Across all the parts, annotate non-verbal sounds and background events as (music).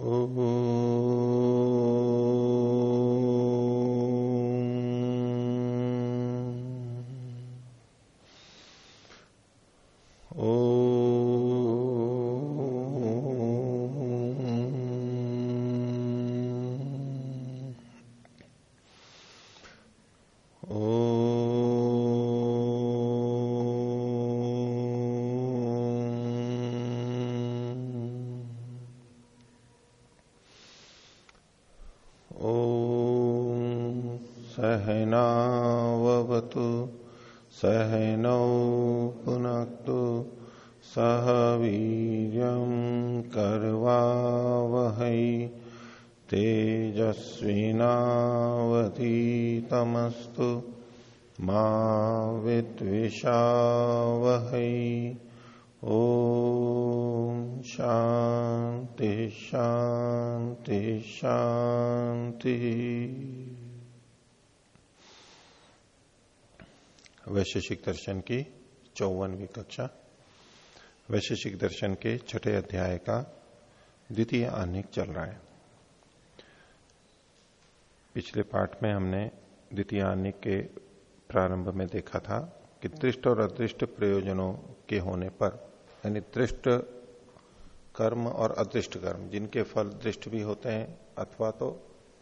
Oh. वैशेषिक दर्शन की चौवनवी कक्षा, वैशेषिक दर्शन के छठे अध्याय का द्वितीय आनिक चल रहा है। पिछले पाठ में हमने द्वितीय आनिक के प्रारंभ में देखा था कि दृष्ट और अदृष्ट प्रयोजनों के होने पर, यानी दृष्ट कर्म और अदृष्ट कर्म, जिनके फल दृष्ट भी होते हैं अथवा तो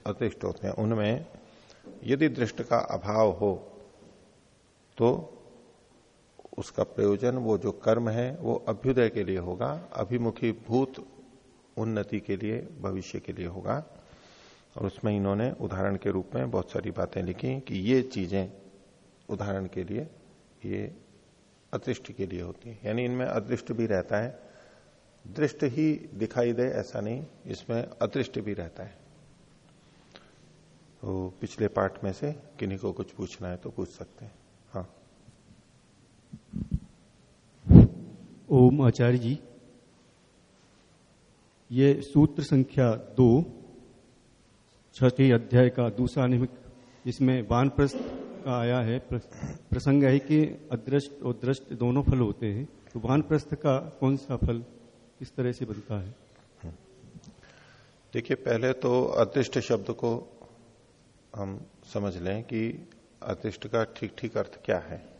अदृष्ट होते हैं, उनमें यदि दृष्ट का अभाव हो तो उसका प्रयोजन, वो जो कर्म है, वो अभ्युदय के लिए होगा, अभिमुखी भूत उन्नति के लिए, भविष्य के लिए होगा। और उसमें इन्होंने उदाहरण के रूप में बहुत सारी बातें लिखी कि ये चीज़ें उदाहरण के लिए, ये अदृष्ट के लिए होती है। यानी इनमें अदृष्ट भी रहता है, दृष्ट ही दिखाई दे, ऐसा नहीं, इसमें अदृष्ट भी रहता है। तो पिछले पार्ट में से किन्हीं को कुछ पूछना है तो पूछ सकते हैं। ओम आचार्य जी। ये सूत्र संख्या दो, छठे अध्याय का दूसरा निमित्त इसमें वानप्रस्थ का आया है। प्रसंग है कि अदृष्ट और दृष्ट दोनों फल होते हैं। तो वानप्रस्थ का कौन सा फल किस तरह से बनता है? देखिए, पहले तो अदृष्ट शब्द को हम समझ लें कि अदृष्ट का ठीक ठीक अर्थ क्या है।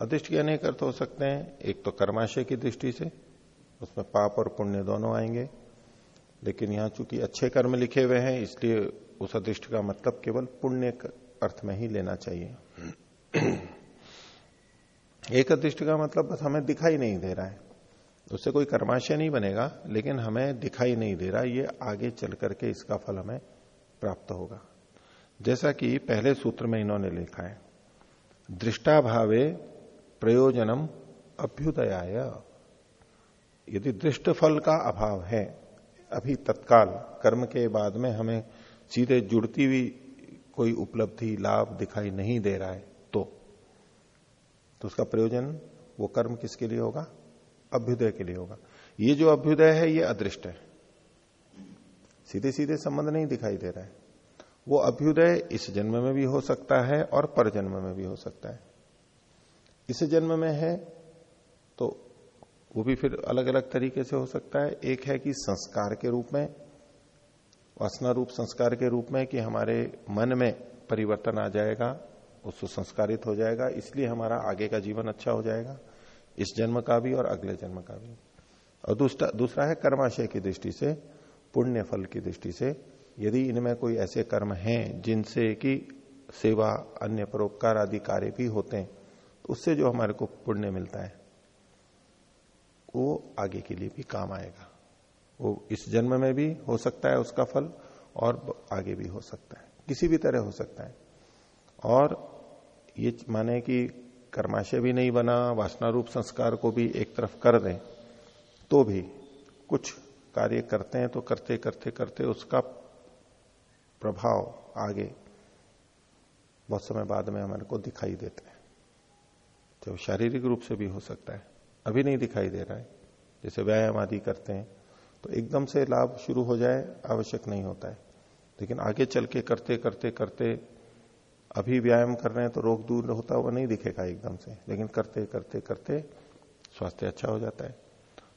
अदृष्ट के अनेक अर्थ हो सकते हैं। एक तो कर्माशय की दृष्टि से, उसमें पाप और पुण्य दोनों आएँगे। लेकिन यहाँ चूँकि अच्छे कर्म लिखे हुए हैं, इसलिए उस अदृष्ट का मतलब केवल पुण्य अर्थ में ही लेना चाहिए। एक अदृष्ट का मतलब बस हमें दिखाई नहीं दे रहा है। उससे कोई कर्माशय नहीं बनेगा, लेकिन हमें दिखाई नहीं दे रहा, ये आगे चल करके इसका फल हमें प्राप्त होगा। जैसा कि पहले सूत्र में इन्होंने लिखा है, दृष्टाभावे प्रयोजनम अभ्युदयाय। यदि दृष्ट फल का अभाव है, अभी तत्काल कर्म के बाद में हमें सीधे जुड़ती हुई कोई उपलब्धि, लाभ दिखाई नहीं दे रहा है तो? तो उसका प्रयोजन वो कर्म किसके लिए होगा? अभ्युदय के लिए होगा। ये जो अभ्युदय है, ये अदृष्ट है। सीधे सीधे संबंध नहीं दिखाई दे रहा है। वो अभ्युदय इस जन्म में भी हो सकता है और पर जन्म में भी हो सकता है। इस जन्म में है? तो वो भी फिर अलग अलग तरीके से हो सकता है। एक है कि संस्कार के रूप में, वासना रूप संस्कार के रूप में कि हमारे मन में परिवर्तन आ जाएगा उसको संस्कारित हो जाएगा, इसलिए हमारा आगे का जीवन अच्छा हो जाएगा, इस जन्म का भी और अगले जन्म का भी। और दूसरा दूसरा है कर्माशय की दृष्टि से, पुण्य फल की दृष्टि से। यदि इनमें कोई ऐसे कर्म हैं जिनसे कि सेवा, अन्य परोपकार आदि कार्य भी होते हैं उससे जो हमारे को पुण्य मिलता है, वो आगे के लिए भी काम आएगा। वो इस जन्म में भी हो सकता है उसका फल और आगे भी हो सकता है। किसी भी तरह हो सकता है। और ये माने कि कर्माशय भी नहीं बना, वासना रूप संस्कार को भी एक तरफ़ कर दें तो भी कुछ कार्य करते हैं तो करते करते करते उसका प्रभाव आगे बहुत समय बाद में हमारे को दिखाई देता है। जब शारीरिक रूप से भी हो सकता है। अभी नहीं दिखाई दे रहा है। जैसे व्यायाम आदि करते हैं तो एकदम से लाभ शुरू हो जाए, आवश्यक नहीं होता है। लेकिन आगे चल के करते करते करते अभी व्यायाम कर रहे हैं तो रोग दूर होता हुआ नहीं दिखेगा एकदम से। लेकिन करते करते करते स्वास्थ्य अच्छा हो जाता है।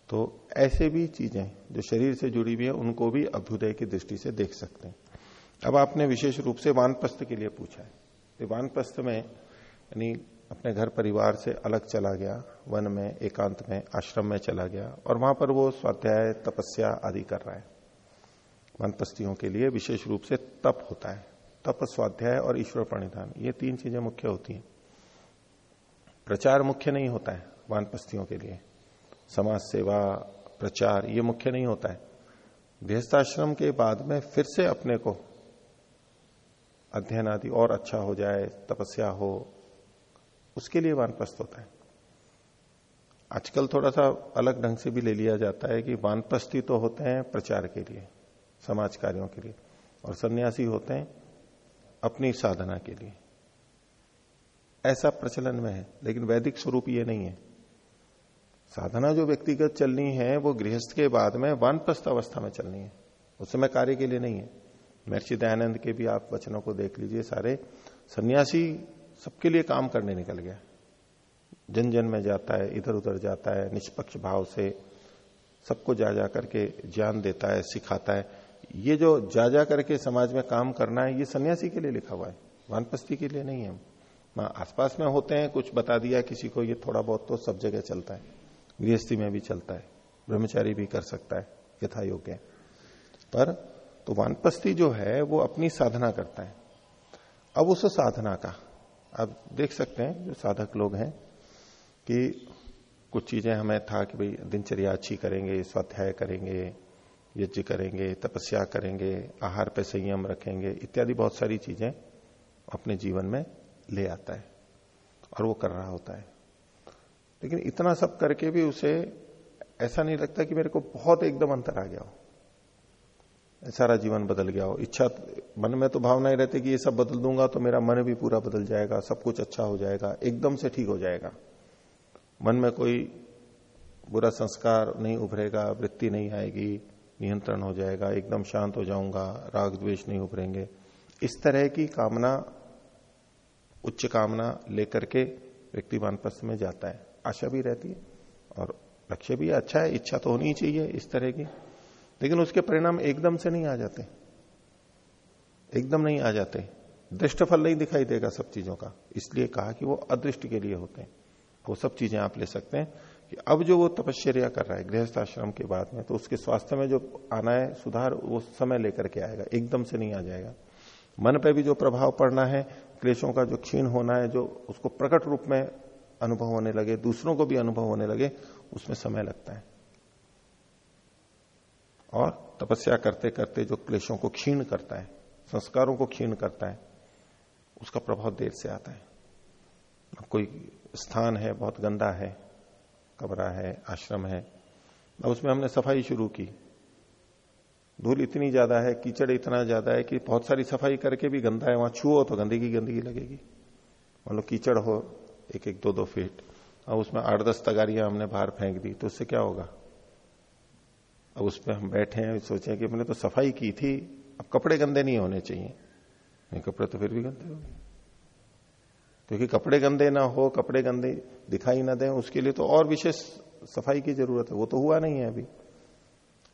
तो ऐसे भी चीज़ें जो शरीर से जुड़ी हुई है, उनको भी अभ्युदय की दृष्टि से देख सकते हैं। अब आपने विशेष रूप से वानप्रस्थ के लिए पूछा है। तो वानप्रस्थ में, यानी अपने घर परिवार से अलग चला गया, वन में, एकांत में, आश्रम में चला गया और वहाँ पर वो स्वाध्याय, तपस्या आदि कर रहा है। वानप्रस्थियों के लिए विशेष रूप से तप होता है। तप, स्वाध्याय और ईश्वर प्रणिधान, ये तीन चीज़ें मुख्य होती हैं। प्रचार मुख्य नहीं होता है वानप्रस्थियों के लिए। समाज सेवा, प्रचार, ये मुख्य नहीं होता है। गृहस्थाश्रम के बाद में फिर से अपने को अध्ययन आदि और अच्छा हो जाए, तपस्या हो उसके लिए वानप्रस्थ होता है। आजकल थोड़ा सा अलग ढंग से भी ले लिया जाता है कि वानप्रस्थी तो होते हैं प्रचार के लिए, समाज कार्यों के लिए, और सन्यासी होते हैं अपनी साधना के लिए। ऐसा प्रचलन में है, लेकिन वैदिक स्वरूप ये नहीं है। साधना जो व्यक्तिगत चलनी है, वो गृहस्थ के बाद में वानप्रस्थ अवस्था में चलनी है। उस समय कार्य के लिए नहीं है। महर्षि दयानंद के भी आप वचनों को देख लीजिए सारे। सन्यासी सबके लिए काम करने निकल गया। जन जन में जाता है इधर उधर जाता है निष्पक्ष भाव से सबको जा जा करके ज्ञान देता है सिखाता है। ये जो जा जा करके समाज में काम करना है ये सन्यासी के लिए लिखा हुआ है। वानपस्ती के लिए नहीं है। हाँ, आसपास में होते हैं कुछ बता दिया किसी को ये थोड़ा बहुत तो सब जगह चलता है। गृहस्थी में भी चलता है ब्रह्मचारी भी कर सकता है यथा योग्य पर तो वानपस्ती जो है वो अपनी साधना करता है। अब उस साधना का अब देख सकते हैं, जो साधक लोग हैं, कि कुछ चीज़ें हमें था कि भाई दिनचर्या अच्छी करेंगे, स्वाध्याय करेंगे, यज्ञ करेंगे, तपस्या करेंगे, आहार पे संयम रखेंगे, इत्यादि बहुत सारी चीज़ें अपने जीवन में ले आता है और वो कर रहा होता है। लेकिन इतना सब करके भी उसे ऐसा नहीं लगता कि मेरे को बहुत एकदम अंतर आ गया हो। सारा जीवन बदल गया हो। इच्छा, मन में तो भावना ही रहती कि ये सब बदल दूँगा तो मेरा मन भी पूरा बदल जाएगा, सब कुछ अच्छा हो जाएगा, एकदम से ठीक हो जाएगा। मन में कोई बुरा संस्कार नहीं उभरेगा, वृत्ति नहीं आएगी, नियंत्रण हो जाएगा, एकदम शांत हो जाऊँगा, राग द्वेष नहीं उभरेंगे। इस तरह की कामना, उच्च कामना लेकर के व्यक्ति वानप्रस्थ में जाता है। आशा भी रहती है और लक्ष्य भी अच्छा है, इच्छा तो होनी चाहिए इस तरह की। लेकिन उसके परिणाम एकदम से नहीं आ जाते। एकदम नहीं आ जाते। दृष्ट फल नहीं दिखाई देगा सब चीज़ों का। इसलिए कहा कि वो अदृष्ट के लिए होते हैं। वो सब चीज़ें आप ले सकते हैं कि अब जो वो तपश्चर्या कर रहा है गृहस्थ आश्रम के बाद में तो उसके स्वास्थ्य में जो आना है, सुधार, वो समय लेकर के आएगा। एकदम से नहीं आ जाएगा। मन पे भी जो प्रभाव पड़ना है, क्लेशों का जो क्षीण होना है, जो उसको प्रकट रूप में अनुभव होने लगे, दूसरों को भी अनुभव होने लगे, उसमें समय लगता है। और तपस्या करते करते जो क्लेशों को क्षीण करता है, संस्कारों को क्षीण करता है, उसका प्रभाव देर से आता है। कोई स्थान है, बहुत गंदा है, कमरा है, आश्रम है, अब उसमें हमने सफ़ाई शुरू की। धूल इतनी ज़्यादा है, कीचड़ इतना ज़्यादा है कि बहुत सारी सफ़ाई करके भी गंदा है, वहाँ छुओ तो गंदगी गंदगी लगेगी। मान लो कीचड़ हो एक एक दो दो फीट, अब उसमें आठ दस तगारियाँ हमने बाहर फेंक दी तो उससे क्या होगा? अब उस पर हम बैठे हैं, सोचे कि मैंने तो सफ़ाई की थी, अब कपड़े गंदे नहीं होने चाहिए। नहीं, कपड़े तो फिर भी गंदे हो गए क्योंकि कपड़े गंदे ना हो, कपड़े गंदे दिखाई ना दें, उसके लिए तो और विशेष सफ़ाई की ज़रूरत है। वो तो हुआ नहीं है अभी।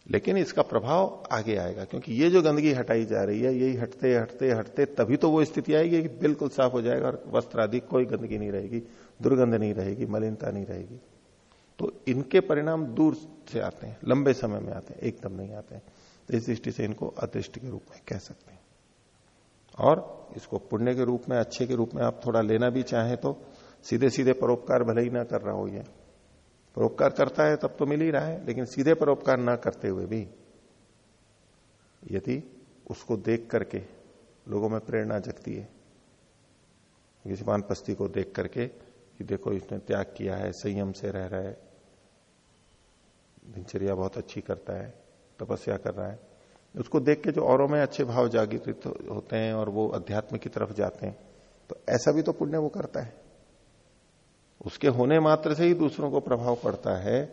लेकिन इसका प्रभाव आगे आएगा, क्योंकि ये जो गंदगी हटाई जा रही है, यही हटते हटते हटते, तभी तो वो स्थिति आएगी कि बिल्कुल साफ़ हो जाएगा और वस्त्र आदि कोई गंदगी नहीं रहेगी, दुर्गंध नहीं रहेगी, मलिनता नहीं रहेगी। तो इनके परिणाम दूर से आते हैं, लंबे समय में आते हैं, एकदम नहीं आते हैं। तो इस दृष्टि से इनको अदृष्ट के रूप में कह सकते हैं। और इसको पुण्य के रूप में, अच्छे के रूप में आप थोड़ा लेना भी चाहें तो सीधे सीधे परोपकार भले ही ना कर रहा हो ये। परोपकार करता है तब तो मिल ही रहा है, लेकिन सीधे परोपकार ना करते हुए भी यदि उसको देख करके लोगों में प्रेरणा जगती है, किसी पस्ती को देख करके कि देखो इसने त्याग किया है, संयम से रह रहा है दिनचर्या बहुत अच्छी करता है, तपस्या कर रहा है। उसको देख के जो औरों में अच्छे भाव जागृत होते हैं और वो अध्यात्म की तरफ़ जाते हैं तो ऐसा भी तो पुण्य वो करता है। उसके होने मात्र से ही दूसरों को प्रभाव पड़ता है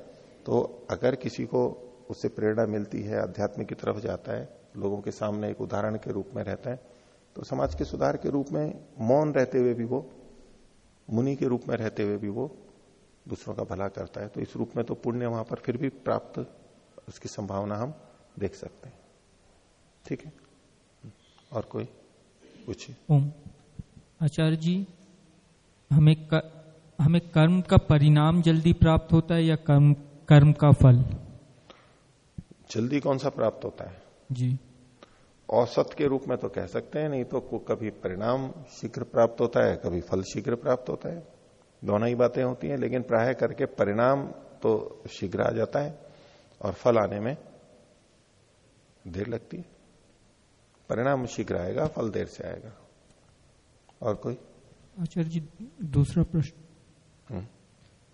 तो अगर किसी को उससे प्रेरणा मिलती है, अध्यात्म की तरफ़ जाता है, लोगों के सामने एक उदाहरण के रूप में रहता है तो समाज के सुधार के रूप में मौन रहते हुए भी वो, मुनि के रूप में रहते हुए भी वो दूसरों का भला करता है तो इस रूप में तो पुण्य वहाँ पर फिर भी प्राप्त उसकी संभावना हम देख सकते हैं। ठीक है? और कोई पूछिए। ओम। आचार्य जी हमें कर, हमें कर्म का परिणाम जल्दी प्राप्त होता है या कर्म कर्म का फल? जल्दी कौन सा प्राप्त होता है? जी। औसत के रूप में तो कह सकते हैं नहीं तो कभी परिणाम शीघ्र प्राप्त होता है कभी फल शीघ्र प्राप्त होता है। दोनों ही बातें होती हैं लेकिन प्राय करके परिणाम तो शीघ्र आ जाता है और फल आने में देर लगती है। परिणाम शीघ्र आएगा फल देर से आएगा। और कोई? आचार्य जी दूसरा प्रश्न। हम्म।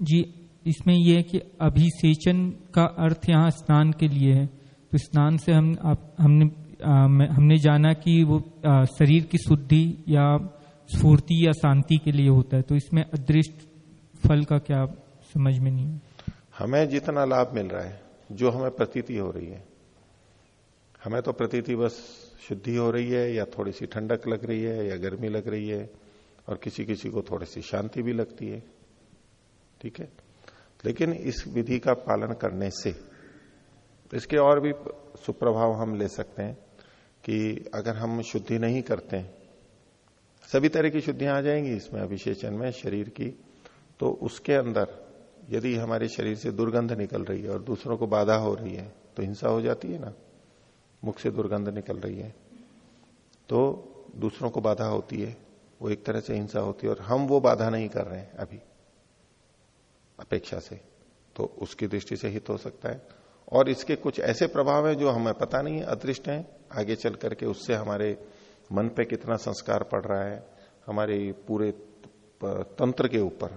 जी इसमें यह है कि अभिसेचन का अर्थ यहाँ स्नान के लिए है। तो स्नान से हम आप, हमने आ, हमने जाना कि वो आ, शरीर की शुद्धि या स्फूर्ति या शांति के लिए होता है तो इसमें अदृष्ट फल का क्या समझ में नहीं है? हमें जितना लाभ मिल रहा है, जो हमें प्रतीति हो रही है। हमें तो प्रतीति बस शुद्धि हो रही है, या थोड़ी सी ठंडक लग रही है, या गर्मी लग रही है, और किसी किसी को थोड़ी सी शांति भी लगती है। ठीक है? लेकिन इस विधि का पालन करने से, इसके और भी सुप्रभाव हम ले सकते हैं कि अगर हम शुद्धि नहीं करते सभी तरह की शुद्धियाँ आ जाएँगी, इसमें अभिषेचन में शरीर की। तो उसके अंदर यदि हमारे शरीर से दुर्गंध निकल रही है और दूसरों को बाधा हो रही है तो हिंसा हो जाती है ना? मुख से दुर्गंध निकल रही है। तो दूसरों को बाधा होती है, वो एक तरह से हिंसा होती है और हम वो बाधा नहीं कर रहे हैं अभी, अपेक्षा से। तो उसकी दृष्टि से हित हो सकता है। और इसके कुछ ऐसे प्रभाव है जो हमें पता नहीं है अदृष्ट हैं, आगे चल करके उससे हमारे मन पे कितना संस्कार पड़ रहा है, हमारे पूरे तंत्र के ऊपर,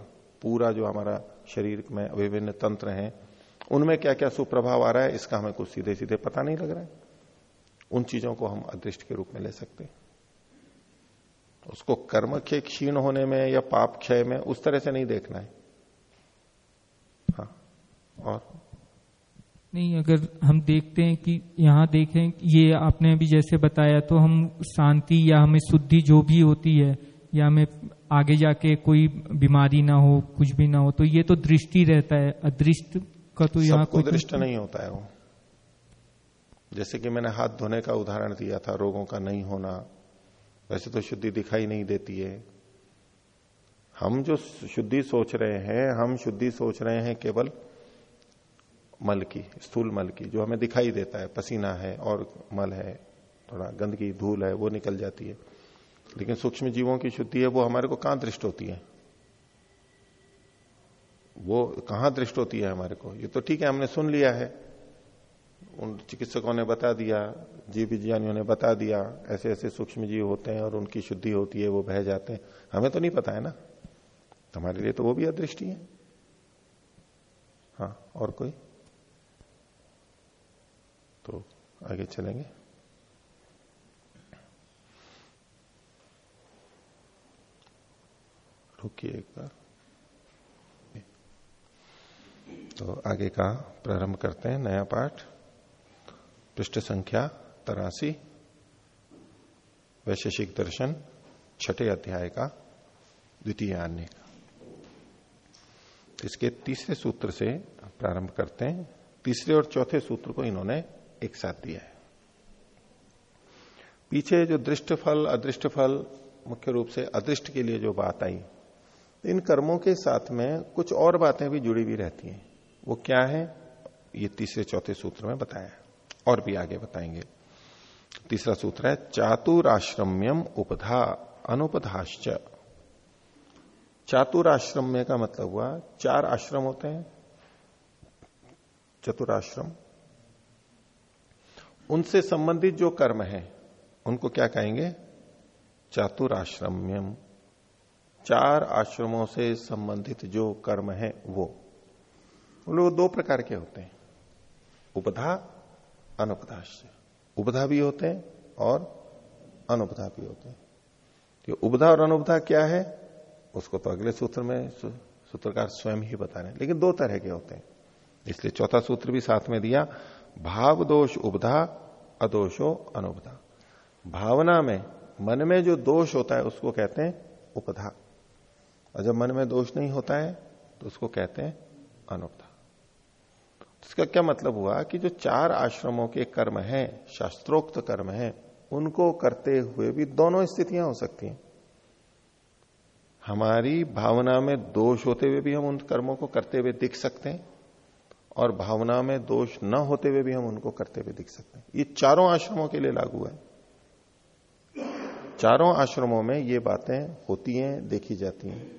पूरा जो हमारा शरीर में विभिन्न तंत्र हैं, उनमें क्या क्या सुप्रभाव आ रहा है, इसका हमें कुछ सीधे सीधे पता नहीं लग रहा है। उन चीज़ों को हम अदृष्ट के रूप में ले सकते हैं। उसको कर्म के क्षीण होने में या पाप क्षय में उस तरह से नहीं देखना है। हाँ और? नहीं अगर हम देखते हैं कि यहाँ देखें ये आपने अभी जैसे बताया तो हम शांति या हमें शुद्धि जो भी होती है या हमें आगे जाके कोई बीमारी ना हो कुछ भी ना हो तो ये तो दृष्टि रहता है। अदृष्ट का तो यहाँ कोई दृष्ट नहीं होता है वो। जैसे कि मैंने हाथ धोने का उदाहरण दिया था रोगों का नहीं होना वैसे तो शुद्धि दिखाई नहीं देती है। हम जो शुद्धि सोच रहे हैं हम शुद्धि सोच रहे हैं केवल मल की, स्थूल मल की, जो हमें दिखाई देता है, पसीना है और मल है, थोड़ा गंदगी, धूल है, वो निकल जाती है। लेकिन सूक्ष्म जीवों की शुद्धि है, वो हमारे को कहाँ दृष्ट होती है? वो कहाँ दृष्ट होती है हमारे को? ये तो ठीक है, हमने सुन लिया है। उन चिकित्सकों ने बता दिया, जीव विज्ञानियों ने बता दिया ऐसे ऐसे सूक्ष्म जीव होते हैं और उनकी शुद्धि होती है, वो बह जाते हैं। हमें तो नहीं पता है ना? हमारे लिए तो वो भी अदृष्टि है। हाँ और कोई तो आगे चलेंगे। रुकिए एक बार। तो आगे का प्रारंभ करते हैं, नया पाठ। पृष्ठ संख्या तरासी। वैशेषिक दर्शन, छठे अध्याय का द्वितीय अन्य का। इसके तीसरे सूत्र से प्रारंभ करते हैं। तीसरे और चौथे सूत्र को इन्होंने एक साथ दिया है। पीछे जो दृष्ट फल अदृष्ट फल मुख्य रूप से अदृष्ट के लिए जो बात आई, इन कर्मों के साथ में कुछ और बातें भी जुड़ी हुई रहती हैं। वो क्या है? ये तीसरे चौथे सूत्र में बताया और भी आगे बताएँगे। तीसरा सूत्र है, चातुराश्रम्यम उपधा, अनुपधाश्च। चातुराश्रम्य का मतलब हुआ, चार आश्रम होते हैं। चतुराश्रम उनसे संबंधित जो कर्म है, उनको क्या कहेंगे? चातुराश्रम्यम। चार आश्रमों से संबंधित जो कर्म है, वो। लोग दो प्रकार के होते हैं। उपधा अनुपदाश्य उपधा भी होते हैं और अनुपधा भी होते हैं। तो उपधा और अनुपधा क्या है? उसको तो अगले सूत्र में सूत्रकार स्वयं ही बता रहे हैं लेकिन दो तरह के होते हैं। इसलिए चौथा सूत्र भी साथ में दिया भाव दोष उपधा अदोषो अनुपधा भावना में, मन में जो दोष होता है, उसको कहते हैं उपधा और जब मन में दोष नहीं होता है तो उसको कहते हैं अनुपधा इसका क्या मतलब हुआ कि जो चार आश्रमों के कर्म हैं, शास्त्रोक्त कर्म हैं, उनको करते हुए भी दोनों स्थितियाँ हो सकती हैं। हमारी भावना में दोष होते हुए भी हम उन कर्मों को करते हुए दिख सकते हैं और भावना में दोष न होते हुए भी हम उनको करते हुए दिख सकते हैं। ये चारों आश्रमों के लिए लागू है। चारों आश्रमों में ये बातें होती हैं, देखी जाती हैं।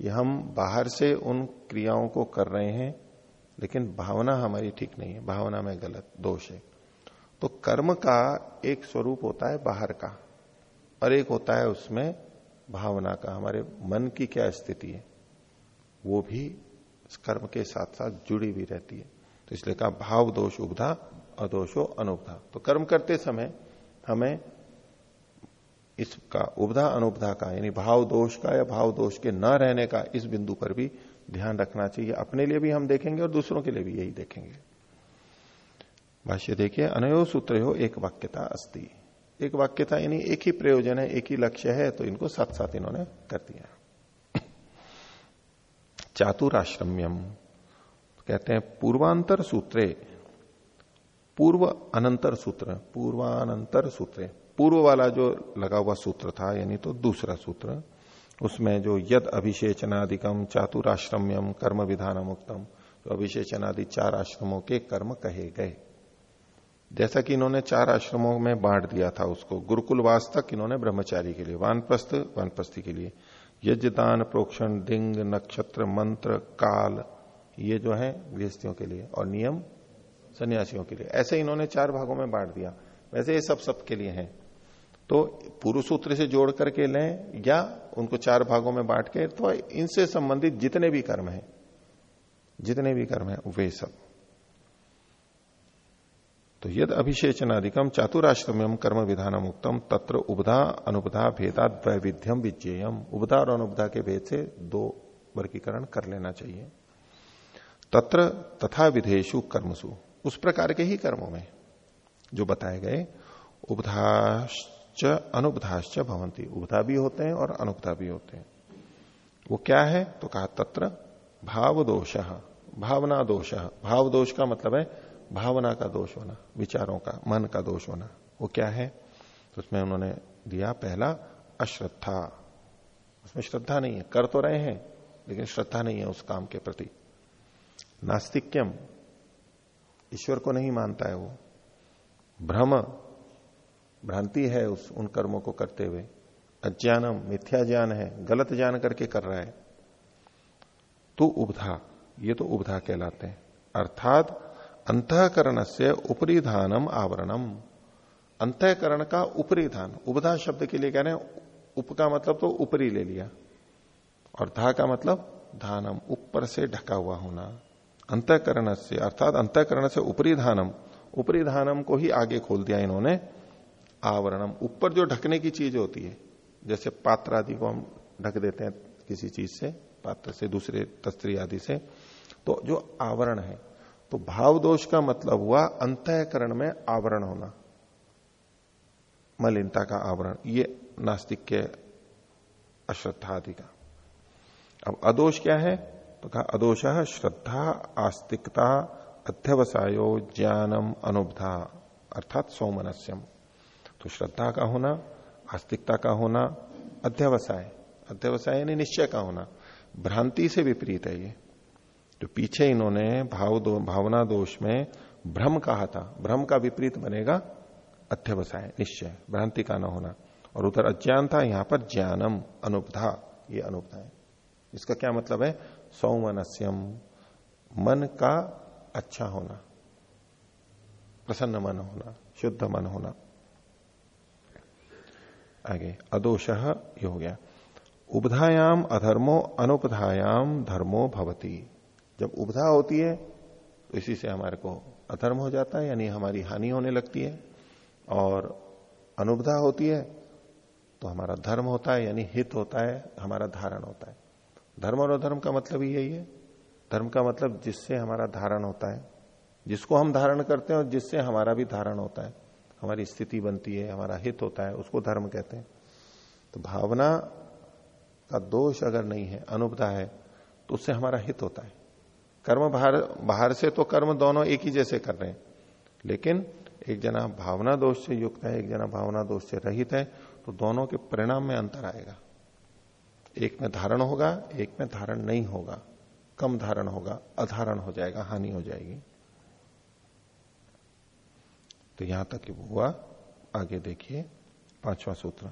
ये हम बाहर से उन क्रियाओं को कर रहे हैं, लेकिन भावना हमारी ठीक नहीं है। भावना में गलत, दोष है। तो कर्म का एक स्वरूप होता है बाहर का, और एक होता है उसमें भावना का। हमारे मन की क्या स्थिति है, वो भी कर्म के साथ साथ जुड़ी भी रहती है। तो इसलिए कहा, भाव दोष उपधा अदोषो अनुपधा तो कर्म करते समय हमें इसका उपधा अनुपधा का, यानी भाव दोष का या भाव दोष के न रहने का इस बिंदु पर भी ध्यान रखना चाहिए। अपने लिए भी हम देखेंगे और दूसरों के लिए भी यही देखेंगे। भाष्य देखिए, अनयो सूत्र हो एक वाक्यता अस्ति। एक वाक्यता यानी एक ही प्रयोजन है, एक ही लक्ष्य है तो इनको साथ साथ इन्होंने कर दिया। चातुराश्रम्यम। कहते हैं, पूर्वांतर सूत्रे, पूर्व अनंतर सूत्र, पूर्वानंतर सूत्रे, पूर्व वाला जो लगा हुआ सूत्र था, यानी तो दूसरा सूत्र, उसमें जो यद अभिषेचनादिकम चातुराश्रम्यम कर्म विधान मुक्तम जो अभिषेचनादि चार आश्रमों के कर्म कहे गए। जैसा कि इन्होंने चार आश्रमों में बांट दिया था उसको गुरुकुल वास तक इन्होंने ब्रह्मचारी के लिए, वानप्रस्थ, वानप्रस्थी के लिए। यजदान प्रोक्षण दिंग नक्षत्र, मंत्र, काल, ये जो है गृहस्थियों के लिए और नियम सन्यासियों के लिए। ऐसे इन्होंने चार भागों में बांट दिया। वैसे ये सब सब के लिए हैं। तो पूर्व सूत्र से जोड़ करके लें या उनको चार भागों में बांट के तो इनसे संबंधित जितने भी कर्म हैं, जितने भी कर्म हैं, वे सब। तो यद अभिषेचनादिकम चातुराश्रम कर्म विधानम उत्तम तत्र उबधा अनुपधा भेदा द्वैविध्यम विज्ञेयम। उबधा और अनुपधा के भेद से दो वर्गीकरण कर लेना चाहिए। तत्र तथा विधेशु कर्मसु, उस प्रकार के ही कर्मों में जो बताए गए, उबधाश्च अनुबधाश्च भवंती उबधा भी होते हैं और अनुपधा भी होते हैं। वो क्या है? तो कहा तत्र भाव दोष भावना दोष भाव दोष का मतलब है भावना का दोष होना, विचारों का, मन का दोष होना, वो क्या है? तो उसमें उन्होंने दिया पहला, अश्रद्धा। उसमें श्रद्धा नहीं है, कर तो रहे हैं, लेकिन श्रद्धा नहीं है उस काम के प्रति। नास्तिक्यम, ईश्वर को नहीं मानता है वो। भ्रम, भ्रांति है उस, उन कर्मों को करते हुए। अज्ञानम, मिथ्या ज्ञान है, गलत ज्ञान करके कर रहा है। तो उबधा, ये तो उबधा कहलाते हैं। अर्थात अंतकरण से उपरी धानम आवरणम। अंतकरण का उपरी धान उपधा शब्द के लिए कह रहे हैं, उप का मतलब तो ऊपरी ले लिया। और धा का मतलब धानम, ऊपर से ढका हुआ होना। अंतकरण से अर्थात अंतकरण से उपरी धानम उपरी धानम को ही आगे खोल दिया इन्होंने, आवरणम। ऊपर जो ढकने की चीज़ होती है, जैसे पात्र आदि को हम ढक देते हैं किसी चीज़ से, पात्र से, दूसरे, तस्त्री आदि से तो जो आवरण है तो भाव दोष का मतलब हुआ अंतकरण में आवरण होना। मलिनता का आवरण, ये नास्तिक के अश्रद्धा आदि का। अब अदोष क्या है? तो कहा, अदोष श्रद्धा, आस्तिकता, अध्यवसायो, ज्ञानम अनुबधा अर्थात सौमनस्यम। तो श्रद्धा का होना, आस्तिकता का होना, अध्यवसाय। अध्यवसाय यानी निश्चय का होना। भ्रांति से विपरीत है ये। जो पीछे इन्होंने भाव दो, भावना दोष में भ्रम कहा था भ्रम का विपरीत बनेगा अध्यवसाय निश्चय भ्रांति का न होना। और उधर अज्ञान था यहाँ पर ज्ञानम अनुपधा ये अनुपधा है। इसका क्या मतलब है? सौमनस्यम मन का अच्छा होना प्रसन्न मन होना शुद्ध मन होना। आगे अदोष ये हो गया। उपधायाम अधर्मो अनुपधायाम धर्मो भवती। जब उपधा होती है तो इसी से हमारे को अधर्म हो जाता है, यानी हमारी हानि होने लगती है। और अनुपधा होती है तो हमारा धर्म होता है, यानी हित होता है, हमारा धारण होता है। धर्म और अधर्म का मतलब ही यही है। धर्म का मतलब जिससे हमारा धारण होता है, जिसको हम धारण करते हैं और जिससे हमारा भी धारण होता है। हमारी स्थिति बनती है, हमारा हित होता है, उसको धर्म कहते हैं। तो भावना का दोष अगर नहीं है अनुपदा है तो उससे हमारा हित होता है। कर्म बाहर बाहर से तो कर्म दोनों एक ही जैसे कर रहे हैं। लेकिन एक जना भावना दोष से युक्त है, एक जना भावना दोष से रहित है तो दोनों के परिणाम में अंतर आएगा। एक में धारण होगा, एक में धारण नहीं होगा। कम धारण होगा, अधारण हो जाएगा, हानि हो जाएगी। तो यहाँ तक हुआ। आगे देखिए, पांचवा सूत्र।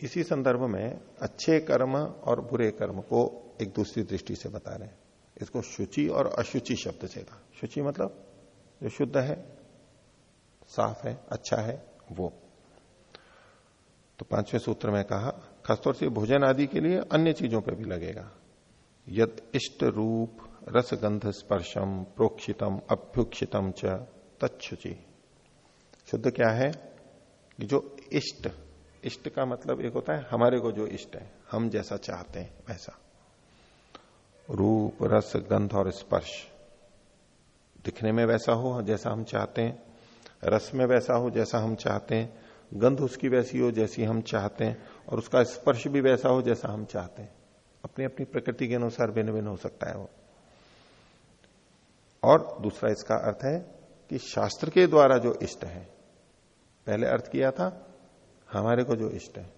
इसी संदर्भ में अच्छे कर्म और बुरे कर्म को एक दूसरी दृष्टि से बता रहे हैं। इसको शुचि और अशुचि शब्द से कहा। शुचि मतलब जो शुद्ध है, साफ़ है अच्छा है, वो। तो पाँचवें सूत्र में कहा, खासतौर से भोजन आदि के लिए अन्य चीज़ों पर भी लगेगा। यद इष्ट रूप रसगंध स्पर्शम प्रोक्षितम अभ्युक्षितम च तत्शुचि शुद्ध क्या है? कि जो इष्ट इष्ट का मतलब एक होता है, हमारे को जो इष्ट है, हम जैसा चाहते हैं, वैसा। रूप, रस, गंध और स्पर्श। दिखने में वैसा हो जैसा हम चाहते हैं, रस में वैसा हो जैसा हम चाहते हैं, गंध उसकी वैसी हो जैसी हम चाहते हैं, और उसका स्पर्श भी वैसा हो जैसा हम चाहते हैं। अपनी अपनी प्रकृति के अनुसार भिन्न भिन्न हो सकता है वो। और दूसरा इसका अर्थ है कि शास्त्र के द्वारा जो इष्ट है, पहले अर्थ किया था, हमारे को जो इष्ट है,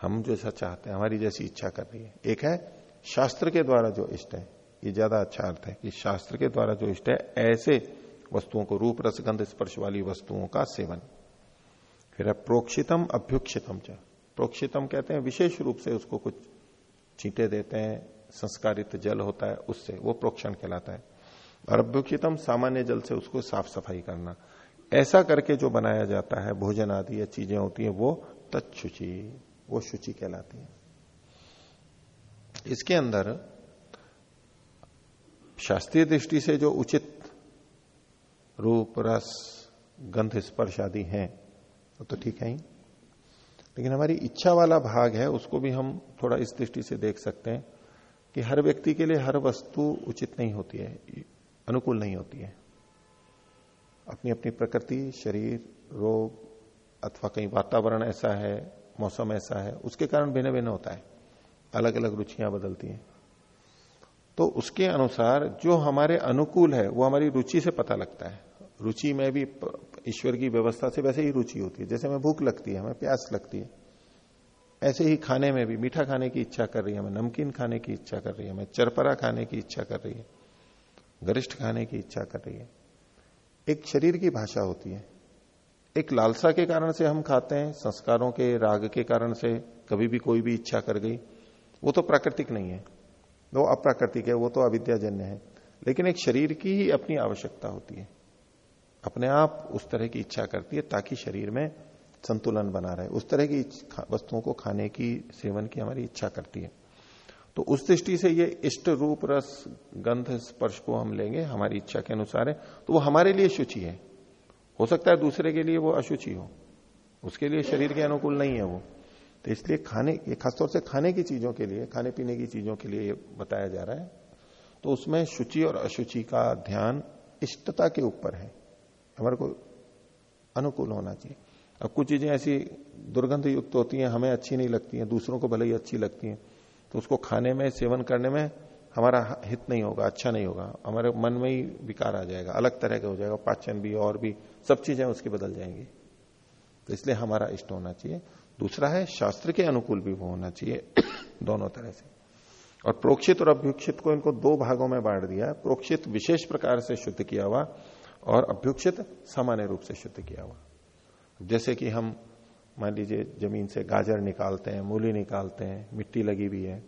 हम जो ऐसा चाहते हैं, हमारी जैसी इच्छा कर रही है। एक है शास्त्र के द्वारा जो इष्ट है, ये ज़्यादा अच्छा अर्थ है कि शास्त्र के द्वारा जो इष्ट है, ऐसे वस्तुओं को, रूप रसगंध स्पर्श वाली वस्तुओं का सेवन। फिर है प्रोक्षितम, अभ्युक्षितम च। प्रोक्षितम कहते हैं, विशेष रूप से उसको कुछ छींटे देते हैं, संस्कारित जल होता है, उससे वो प्रोक्षण कहलाता है। और अभ्युक्षितम, सामान्य जल से उसको साफ़ सफ़ाई करना। ऐसा करके जो बनाया जाता है, भोजन आदि या चीज़ें होती है, वो तत्शुचि वो शुचि कहलाती है। इसके अंदर शास्त्रीय दृष्टि से जो उचित रूप, रस, गंध, स्पर्श आदि हैं, वो तो ठीक है ही। लेकिन हमारी इच्छा वाला भाग है, उसको भी हम थोड़ा इस दृष्टि से देख सकते हैं कि हर व्यक्ति के लिए हर वस्तु उचित नहीं होती है, अनुकूल नहीं होती है। अपनी अपनी प्रकृति, शरीर, रोग, अथवा कहीं वातावरण ऐसा है, मौसम ऐसा है, उसके कारण भिन्न भिन्न होता है। अलग अलग रुचियाँ बदलती हैं। तो उसके अनुसार जो हमारे अनुकूल है, वो हमारी रुचि से पता लगता है। रुचि में भी ईश्वर की व्यवस्था से वैसे ही रुचि होती है। जैसे हमें भूख लगती है, हमें प्यास लगती है। ऐसे ही खाने में भी, मीठा खाने की इच्छा कर रही है, हमें नमकीन खाने की इच्छा कर रही है, हमें चरपरा खाने की इच्छा कर रही है, गरिष्ठ खाने की इच्छा कर रही है। एक शरीर की भाषा होती है। एक लालसा के कारण से हम खाते हैं, संस्कारों के, राग के कारण से कभी भी कोई भी इच्छा कर गई। वो तो प्राकृतिक नहीं है। वो अप्राकृतिक है, वो तो अविद्याजन्य है। लेकिन एक शरीर की ही अपनी आवश्यकता होती है। अपने आप उस तरह की इच्छा करती है ताकि शरीर में संतुलन बना रहे। उस तरह की वस्तुओं को खाने की, सेवन की हमारी इच्छा करती है। तो उस दृष्टि से ये इष्ट रूप, रस, गंध, स्पर्श को हम लेंगे, हमारी इच्छा के अनुसार है। तो वो हमारे लिए शुचि है। हो सकता है दूसरे के लिए वो अशुचि हो। उसके लिए शरीर के अनुकूल नहीं है वो। तो इसलिए खाने, ये खासतौर से खाने की चीज़ों के लिए, खाने पीने की चीज़ों के लिए ये बताया जा रहा है। तो उसमें शुचि और अशुचि का ध्यान इष्टता के ऊपर है। हमारे को अनुकूल होना चाहिए। अब कुछ चीज़ें ऐसी दुर्गंध युक्त होती हैं, हमें अच्छी नहीं लगती हैं, दूसरों को भले ही अच्छी लगती हैं तो उसको खाने में, सेवन करने में हमारा हित नहीं होगा अच्छा नहीं होगा। हमारे मन में ही विकार आ जाएगा, अलग तरह का हो जाएगा, पाचन भी और भी सब चीज़ें उसकी बदल जाएँगी। तो इसलिए हमारा इष्ट होना चाहिए। दूसरा है, शास्त्र के अनुकूल भी वो होना चाहिए, दोनों तरह से। और प्रोक्षित और अभ्युक्षित को इनको दो भागों में बांट दिया प्रोक्षित विशेष प्रकार से शुद्ध किया हुआ और अभ्युक्षित सामान्य रूप से शुद्ध किया हुआ। जैसे कि हम, मान लीजिए, ज़मीन से गाजर निकालते हैं, मूली निकालते हैं, मिट्टी लगी हुई है,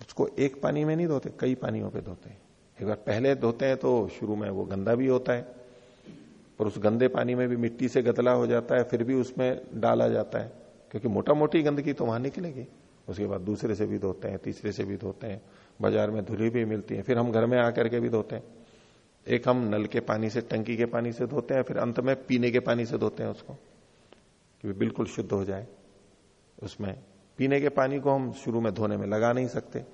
उसको एक पानी में नहीं धोते, कई पानियों पे धोते हैं। एक बार पहले धोते हैं तो शुरू में वो गंदा भी होता है, पर उस गंदे पानी में भी मिट्टी से गदला हो जाता है, फिर भी उसमें डाला जाता है। क्योंकि मोटा मोटी गंदगी तो वहाँ निकलेगी। उसके बाद दूसरे से भी धोते हैं, तीसरे से भी धोते हैं, बाज़ार में धुली भी मिलती है, फिर हम घर में आकर के भी धोते हैं। एक हम नल के पानी से, टंकी के पानी से धोते हैं, फिर अंत में पीने के पानी से धोते हैं उसको, कि बिल्कुल शुद्ध हो जाए। उसमें पीने के पानी को हम शुरू में धोने में लगा नहीं सकते,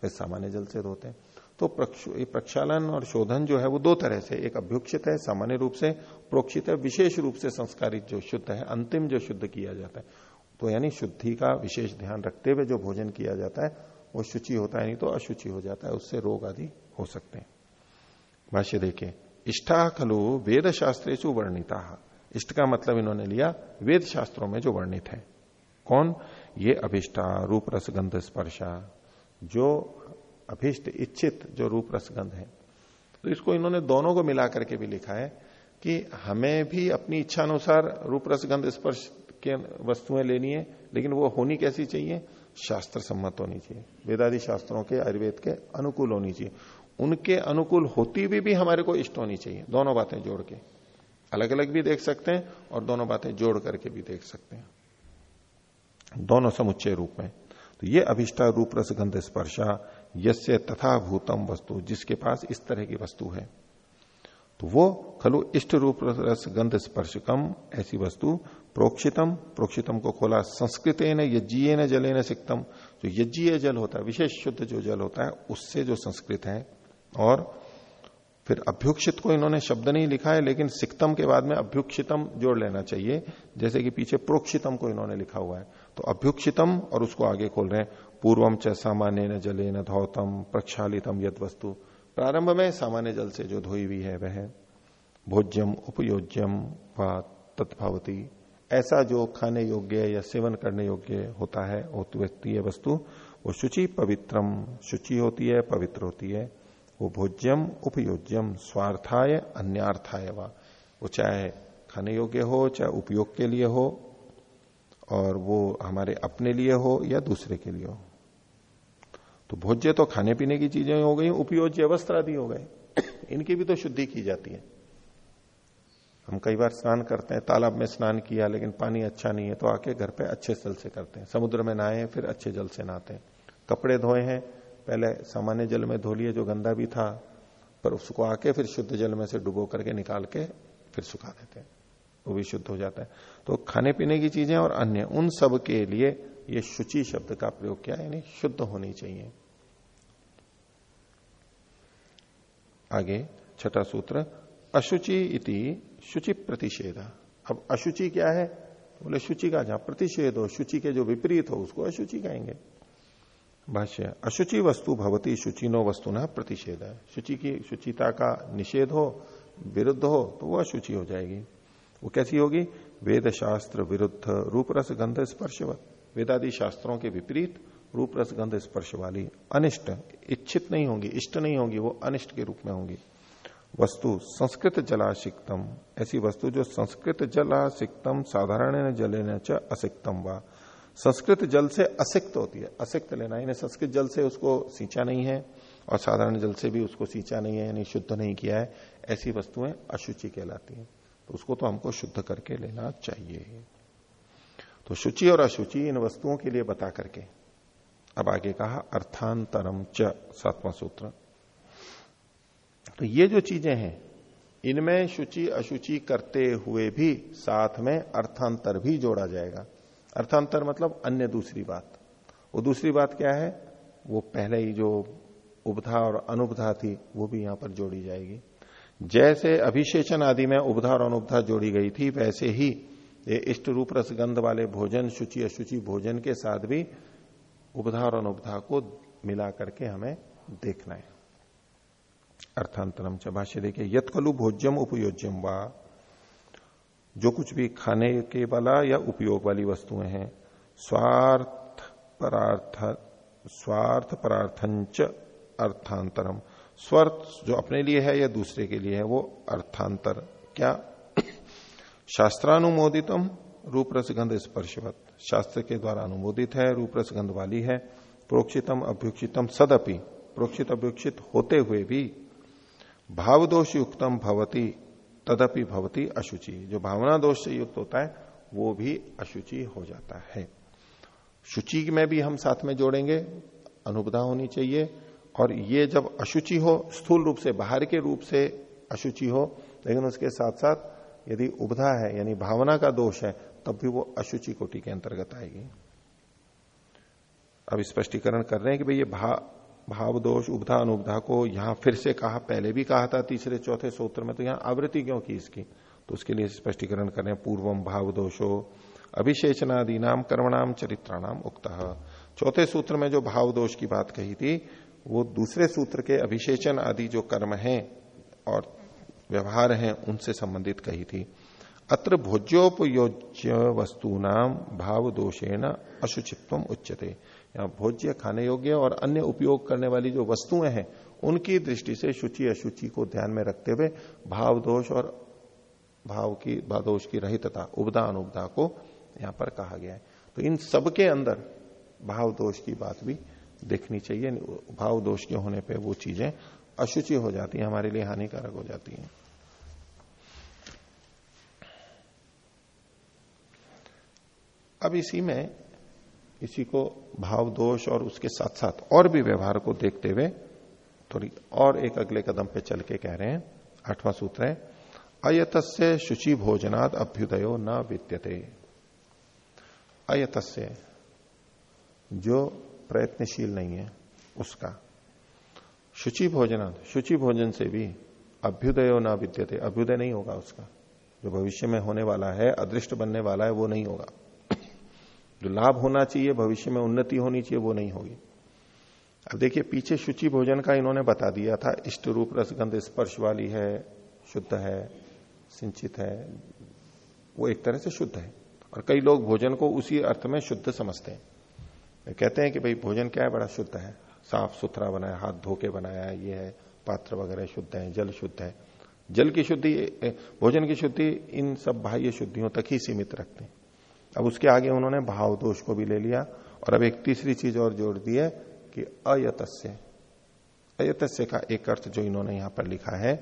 फिर सामान्य जल से धोते हैं। तो प्रक्षालन और शोधन जो है वो दो तरह से, एक अभ्युक्षित है, सामान्य रूप से, प्रोक्षित है, विशेष रूप से संस्कारित जो शुद्ध है, अंतिम जो शुद्ध किया जाता है। तो यानी शुद्धि का विशेष ध्यान रखते हुए जो भोजन किया जाता है, वो शुचि होता है, नहीं तो अशुचि हो जाता है, उससे रोग आदि हो सकते हैं। भाष्य देखे इष्टा खलु वेद शास्त्रे वर्णिता। इष्ट का मतलब इन्होंने लिया वेद शास्त्रों में जो वर्णित है। कौन? ये अभिष्टा रूप रसगंध स्पर्शा। जो अभिष्ट इच्छित, जो रूप रसगंध है। तो इसको इन्होंने दोनों को मिलाकर के भी लिखा है कि हमें भी अपनी इच्छा अनुसार रूप रसगंध स्पर्श के वस्तुएँ लेनी है लेकिन वो होनी कैसी चाहिए? शास्त्र सम्मत होनी चाहिए। वेदादि शास्त्रों के आयुर्वेद के अनुकूल होनी चाहिए। उनके अनुकूल होती हुई भी, भी हमारे को इष्ट होनी चाहिए। दोनों बातें जोड़ के। अलग अलग भी देख सकते हैं और दोनों बातें जोड़ करके भी देख सकते हैं। दोनों समुच्चय रूप में। तो ये अभिष्टा रूप रसगंध स्पर्शा यस्य तथा भूतम वस्तु जिसके पास इस तरह की वस्तु है। तो वो खलु इष्ट रूप रस गंध स्पर्शकम ऐसी वस्तु प्रोक्षितम प्रोक्षितम को खोला संस्कृत न यज्ञीय न जले न सिक्तम। जो यज्ञीय जल होता है, विशेष शुद्ध जो जल होता है, उससे जो संस्कृत है, और फिर अभ्युक्षित को इन्होंने शब्द नहीं लिखा है, लेकिन सिक्तम के बाद में अभ्युक्षितम जोड़ लेना चाहिए। जैसे कि पीछे प्रोक्षितम को इन्होंने लिखा हुआ है तो अभ्युक्षितम और उसको आगे खोल रहे हैं। पूर्वम च सामान्य न जले न धौतम, प्रक्षालितम यद वस्तु प्रारंभ में सामान्य जल से जो धोई हुई है, वह भोज्यम, उपयोज्यम व तत्भावती। ऐसा जो खाने योग्य या सेवन करने योग्य होता है व्यक्ति वस्तु, वो शुचि पवित्रम। शुचि होती है, पवित्र होती है। वो भोज्यम, उपयोज्यम, स्वार्थाय, अन्यार्थाय व। वो चाहे खाने योग्य हो, चाहे उपयोग के लिए हो, और वो हमारे अपने लिए हो या दूसरे के लिए हो। तो भोज्य तो खाने पीने की चीज़ें हो गई, उपयोज्य वस्त्र आदि हो गए। इनकी भी तो शुद्धि की जाती है। हम कई बार स्नान करते हैं, तालाब में स्नान किया, लेकिन पानी अच्छा नहीं है तो आके घर पे अच्छे जल से करते हैं। समुद्र में नहाए फिर अच्छे जल से नहाते हैं। कपड़े धोए हैं, पहले सामान्य जल में धो लिए जो गंदा भी था, पर उसको आके फिर शुद्ध जल में से डुबो करके निकाल के फिर सुखा देते हैं। वो भी शुद्ध हो जाता है। तो खाने पीने की चीज़ें और अन्य, उन सब के लिए ये शुचि शब्द का प्रयोग किया, यानी शुद्ध होनी चाहिए। आगे, छठा सूत्र, अशुचि इति शुचि प्रतिषेध। अब अशुचि क्या है? बोले, शुचि का जहाँ प्रतिषेध हो, शुचि के जो विपरीत हो, उसको अशुचि कहेंगे। भाष्य, अशुचि वस्तु भवती शुचिनो वस्तु न प्रतिषेध। है शुचि की शुचिता का निषेध हो, विरुद्ध हो तो वो अशुचि हो जाएगी। वो कैसी होगी? वेद शास्त्र विरुद्ध रूप रस गंध स्पर्शवत। वेदादि शास्त्रों के विपरीत रूप रस गंध स्पर्श वाली अनिष्ट, इच्छित नहीं होगी, इष्ट नहीं होगी, वो अनिष्ट के रूप में होंगी। वस्तु संस्कृत जलाशिक्तम। ऐसी वस्तु जो संस्कृत जलाशिक्तम, साधारण जले च असिक्तम व। संस्कृत जल से असिक्त होती है। असिक्त लेना, यानी संस्कृत जल से उसको सींचा नहीं है, और साधारण जल से भी उसको सींचा नहीं है, यानी शुद्ध नहीं किया है। ऐसी वस्तुएँ अशुचि कहलाती हैं। तो उसको तो हमको शुद्ध करके लेना चाहिए। तो शुचि और अशुचि इन वस्तुओं के लिए बता करके। अब आगे कहा, अर्थांतरम च, सातवां सूत्र। तो ये जो चीज़ें हैं, इनमें शुचि अशुचि करते हुए भी साथ में अर्थांतर भी जोड़ा जाएगा। अर्थांतर मतलब अन्य दूसरी बात। वो दूसरी बात क्या है? वो पहले ही जो उपधा और अनुपधा थी, वो भी यहाँ पर जोड़ी जाएगी। जैसे अभिषेचन आदि में उपधा और अनुपधा जोड़ी गई थी, वैसे ही ये इष्ट रूप रसगंध वाले भोजन, शुचि अशुचि भोजन के साथ भी उपधा और अनुपधा को मिला करके हमें देखना है। अर्थांतरम च भाष्य देखिए यत खलु भोज्यम उपयोज्यम वा। जो कुछ भी खाने के वाला या उपयोग वाली वस्तुएँ हैं, स्वार्थ परार्थ, स्वार्थ परार्थंच अर्थांतरम। स्वार्थ जो अपने लिए है या दूसरे के लिए है, वो अर्थांतर। क्या? शास्त्रानुमोदितम रूप रसगंध स्पर्शवत। शास्त्र के द्वारा अनुमोदित है रूप रसगंध वाली है। प्रोक्षितम अभ्युक्षितम सदपि। प्रोक्षित अभ्युक्षित होते हुए भी भाव दोष युक्तम भवती तदपि भवती अशुचि। जो भावना दोष से युक्त होता है वो भी अशुचि हो जाता है। शुचि में भी हम साथ में जोड़ेंगे अनुपदा होनी चाहिए और ये जब अशुचि हो स्थूल रूप से बाहर के रूप से अशुचि हो लेकिन उसके साथ साथ यदि उबधा है यानी भावना का दोष है तब भी वो अशुचि कोटि के अंतर्गत आएगी। अब स्पष्टीकरण कर रहे हैं कि भाई ये भा, भाव दोष उबधा अनुबधा को यहाँ फिर से कहा, पहले भी कहा था तीसरे, चौथे सूत्र में तो यहाँ आवृत्ति क्यों की इसकी? तो उसके लिए स्पष्टीकरण कर पूर्वम भाव दोषो अभिषेचनादि नाम कर्मणाम चरित्राणाम उक्त। चौथे सूत्र में जो भाव दोष की बात कही थी, वो दूसरे सूत्र के अभिषेचन आदि जो कर्म हैं और व्यवहार हैं, उनसे संबंधित कही थी। अत्र भोज्योपयोज्य वस्तु नाम भाव दोषेण अशुचित्व उच्चते यहाँ भोज्य खाने योग्य और अन्य उपयोग करने वाली जो वस्तुएँ हैं, उनकी दृष्टि से शुचि अशुचि को ध्यान में रखते हुए भाव दोष और भाव की भादोष की रहितता उपदा अनुपदा को यहाँ पर कहा गया है। तो इन सबके अंदर भाव दोष की बात भी देखनी चाहिए। भाव दोष के होने पे वो चीज़ें अशुचि हो जाती हैं, हमारे लिए हानिकारक हो जाती हैं। अब इसी में इसी को भाव, दोष और उसके साथ साथ और भी व्यवहार को देखते हुए थोड़ी और एक अगले कदम पे चल के कह रहे हैं। आठवां सूत्र है, अयतस्य शुचि भोजनाद अभ्युदयो न विद्यते। अयतस्य, जो प्रयत्नशील नहीं है, उसका। शुचि भोजनाद, शुचि भोजन से भी अभ्युदयो न विद्यते। अभ्युदय नहीं होगा उसका। जो भविष्य में होने वाला है, अदृष्ट बनने वाला है, वो नहीं होगा। जो लाभ होना चाहिए, भविष्य में उन्नति होनी चाहिए, वो नहीं होगी। अब देखिए, पीछे शुचि भोजन का इन्होंने बता दिया था, इष्ट रूप रसगंध स्पर्श वाली है, शुद्ध है, सिंचित है, वो एक तरह से शुद्ध है। और कई लोग भोजन को उसी अर्थ में शुद्ध समझते हैं। कहते हैं कि भाई, भोजन क्या है? बड़ा शुद्ध है। साफ़ सुथरा बनाया, हाथ धो के बनाया है ये है, पात्र वगैरह शुद्ध है, जल शुद्ध है। जल की शुद्धि भोजन की शुद्धि इन सब बाह्य शुद्धियों तक ही सीमित रखते हैं। अब उसके आगे उन्होंने भाव दोष को भी ले लिया और अब एक तीसरी चीज़ और जोड़ दी है कि अयतस्य। अयतस्य का एक अर्थ जो इन्होंने यहाँ पर लिखा है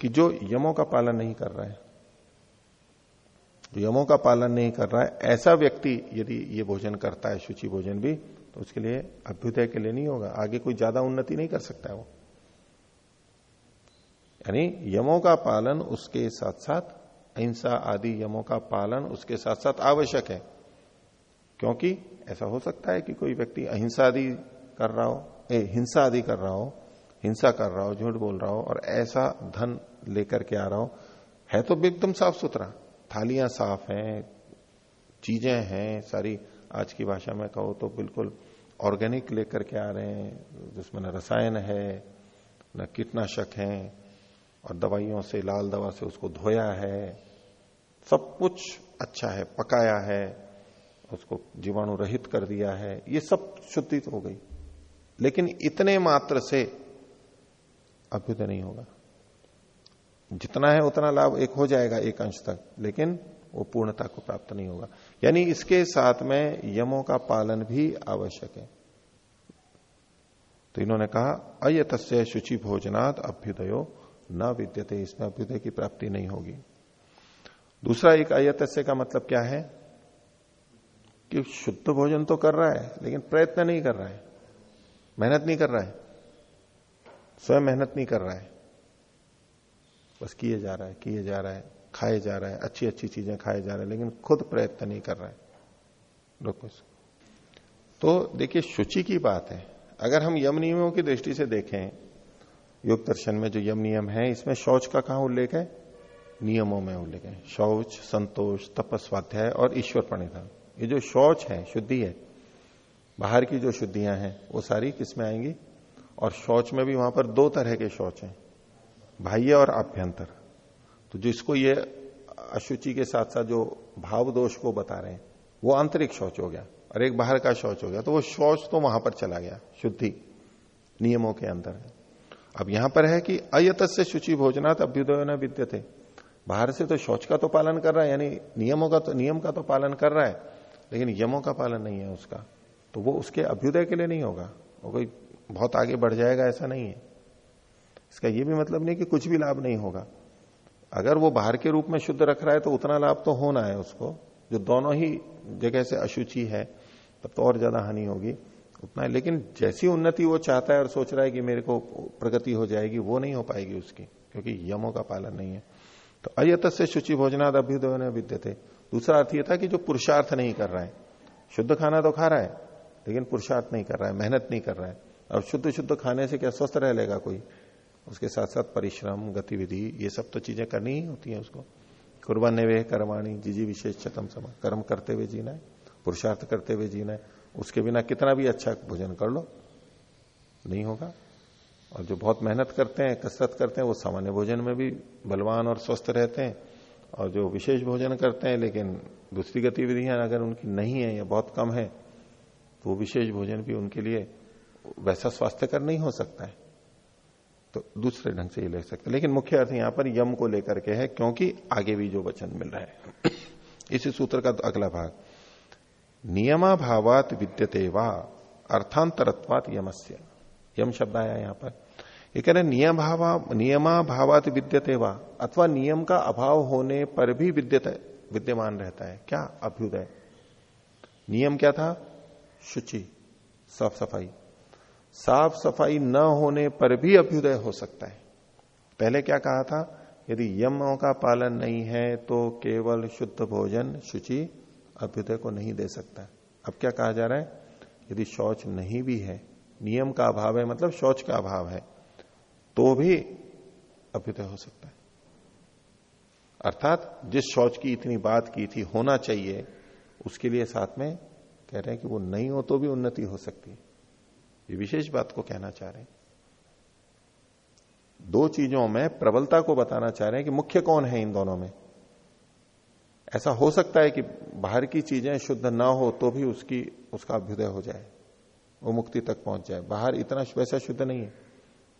कि जो यमों का पालन नहीं कर रहा है, जो यमों का पालन नहीं कर रहा है, ऐसा व्यक्ति यदि ये भोजन करता है, शुचि भोजन भी तो उसके लिए अभ्युदय के लिए नहीं होगा। आगे कोई ज़्यादा उन्नति नहीं कर सकता है वो। यानी यमों का पालन उसके साथ साथ अहिंसा आदि यमों का पालन उसके साथ साथ आवश्यक है। क्योंकि ऐसा हो सकता है कि कोई व्यक्ति अहिंसा आदि कर रहा हो ए, हिंसा आदि कर रहा हो हिंसा कर रहा हो झूठ बोल रहा हो और ऐसा धन लेकर के आ रहा हो है तो एकदम साफ़ सुथरा थालियाँ साफ़ हैं चीज़ें हैं सारी आज की भाषा में कहो तो बिल्कुल ऑर्गेनिक लेकर के आ रहे हैं जिसमें न रसायन है न कीटनाशक है और दवाइयों से, लाल दवा से उसको धोया है, सब कुछ अच्छा है, पकाया है, उसको जीवाणु रहित कर दिया है, ये सब शुद्धि तो हो गई। लेकिन इतने मात्र से अभ्युदय नहीं होगा। जितना है उतना लाभ एक हो जाएगा एक अंश तक, लेकिन वो पूर्णता को प्राप्त नहीं होगा। यानी इसके साथ में यमों का पालन भी आवश्यक है। तो इन्होंने कहा अयत शुचि भोजनात् अभ्युदयो न विद्यते इसमें अभ्युदय की प्राप्ति नहीं होगी। दूसरा एक अयतस्य का मतलब क्या है? कि शुद्ध भोजन तो कर रहा है, लेकिन प्रयत्न नहीं कर रहा है। मेहनत नहीं कर रहा है। स्वयं मेहनत नहीं कर रहा है। बस किए जा रहा है, किए जा रहा है, खाए जा रहा है अच्छी अच्छी चीज़ें खाए जा रहे हैं, लेकिन खुद प्रयत्न नहीं कर रहा है। तो देखिए, शुचि की बात है। अगर हम यम नियमों की दृष्टि से देखें योग दर्शन में जो यम नियम है, इसमें शौच का कहा उल्लेख है? नियमों में उल्लेख है। शौच, संतोष तपस्वाध्याय और ईश्वर प्रणिधान ये जो शौच है, शुद्धि है, बाहर की जो शुद्धियाँ हैं, वो सारी किसमें आएँगी? और शौच में भी वहाँ पर दो तरह के शौच हैं, बाह्य और आभ्यंतर। तो जिसको ये अशुचि के साथ साथ जो भाव दोष को बता रहे हैं, वो आंतरिक शौच हो गया और एक बाहर का शौच हो गया। तो वो शौच तो वहाँ पर चला गया, शुद्धि, नियमों के अंदर। है अब यहाँ पर है कि अयत से शुचि भोजनाथ अभ्युदय न विद्यते। बाहर से तो शौच का तो पालन कर रहा है, यानी नियमों का तो नियम का तो पालन कर रहा है, लेकिन यमों का पालन नहीं है उसका। तो वो उसके अभ्युदय के लिए नहीं होगा। वो कोई बहुत आगे बढ़ जाएगा, ऐसा नहीं है। इसका ये भी मतलब नहीं कि कुछ भी लाभ नहीं होगा। अगर वो बाहर के रूप में शुद्ध रख रहा है तो उतना लाभ तो होना है उसको। जो दोनों ही जगह से अशुचि है, तब तो और ज़्यादा हानि होगी। उतना है। लेकिन जैसी उन्नति वो चाहता है और सोच रहा है कि मेरे को प्रगति हो जाएगी, वो नहीं हो पाएगी उसकी, क्योंकि यमों का पालन नहीं है। तो अयत से शुचि भोजनाद अभ्युदय विद्य थे दूसरा अर्थ यह था कि जो पुरुषार्थ नहीं कर रहा है, शुद्ध खाना तो खा रहा है, लेकिन पुरुषार्थ नहीं कर रहा है, मेहनत नहीं कर रहा है। अब शुद्ध शुद्ध खाने से क्या स्वस्थ रह लेगा कोई? उसके साथ साथ परिश्रम, गतिविधि, ये सब तो चीज़ें करनी ही होती है उसको। कुर्बान वे कर्माणी जीजी विशेष चतम समा। कर्म करते हुए जीना है, पुरुषार्थ करते हुए जीना है। उसके बिना कितना भी अच्छा भोजन कर लो, नहीं होगा। और जो बहुत मेहनत करते हैं, कसरत करते हैं, वो सामान्य भोजन में भी बलवान और स्वस्थ रहते हैं। और जो विशेष भोजन करते हैं, लेकिन दूसरी गतिविधियाँ अगर उनकी नहीं है या बहुत कम है तो विशेष भोजन भी उनके लिए वैसा स्वास्थ्यकर नहीं हो सकता है। तो दूसरे ढंग से ये ले सकते लेकिन मुख्य अर्थ यहाँ पर यम को लेकर के है, क्योंकि आगे भी जो वचन मिल रहा है। इसी सूत्र का तो अगला भाग। नियमा भावात विद्यते वा? अर्थांतरत्वात यमस्य। यम शब्द आया यहाँ पर। ये कह रहे नियम भावा नियमा विद्यते वा? अथवा नियम का अभाव होने पर भी विद्यत, विद्यमान रहता है। क्या अभ्युदय? नियम क्या था? शुचि साफ़ सफ़ाई साफ़ सफ़ाई न होने पर भी अभ्युदय हो सकता है। पहले क्या कहा था? यदि यमों का पालन नहीं है तो केवल शुद्ध भोजन, शुचि अभ्युदय को नहीं दे सकता। अब क्या कहा जा रहा है? यदि शौच नहीं भी है, नियम का अभाव है मतलब शौच का अभाव है तो भी अभ्युदय हो सकता है। अर्थात जिस शौच की इतनी बात की थी, होना चाहिए, उसके लिए साथ में कह रहे हैं कि वो नहीं हो तो भी उन्नति हो सकती है। ये विशेष बात को कहना चाह रहे हैं। दो चीज़ों में प्रबलता को बताना चाह रहे हैं कि मुख्य कौन है इन दोनों में? ऐसा हो सकता है कि बाहर की चीज़ें शुद्ध ना हो तो भी उसकी, उसका अभ्युदय हो जाए, वो मुक्ति तक पहुँच जाए। बाहर इतना वैसा शुद्ध नहीं है,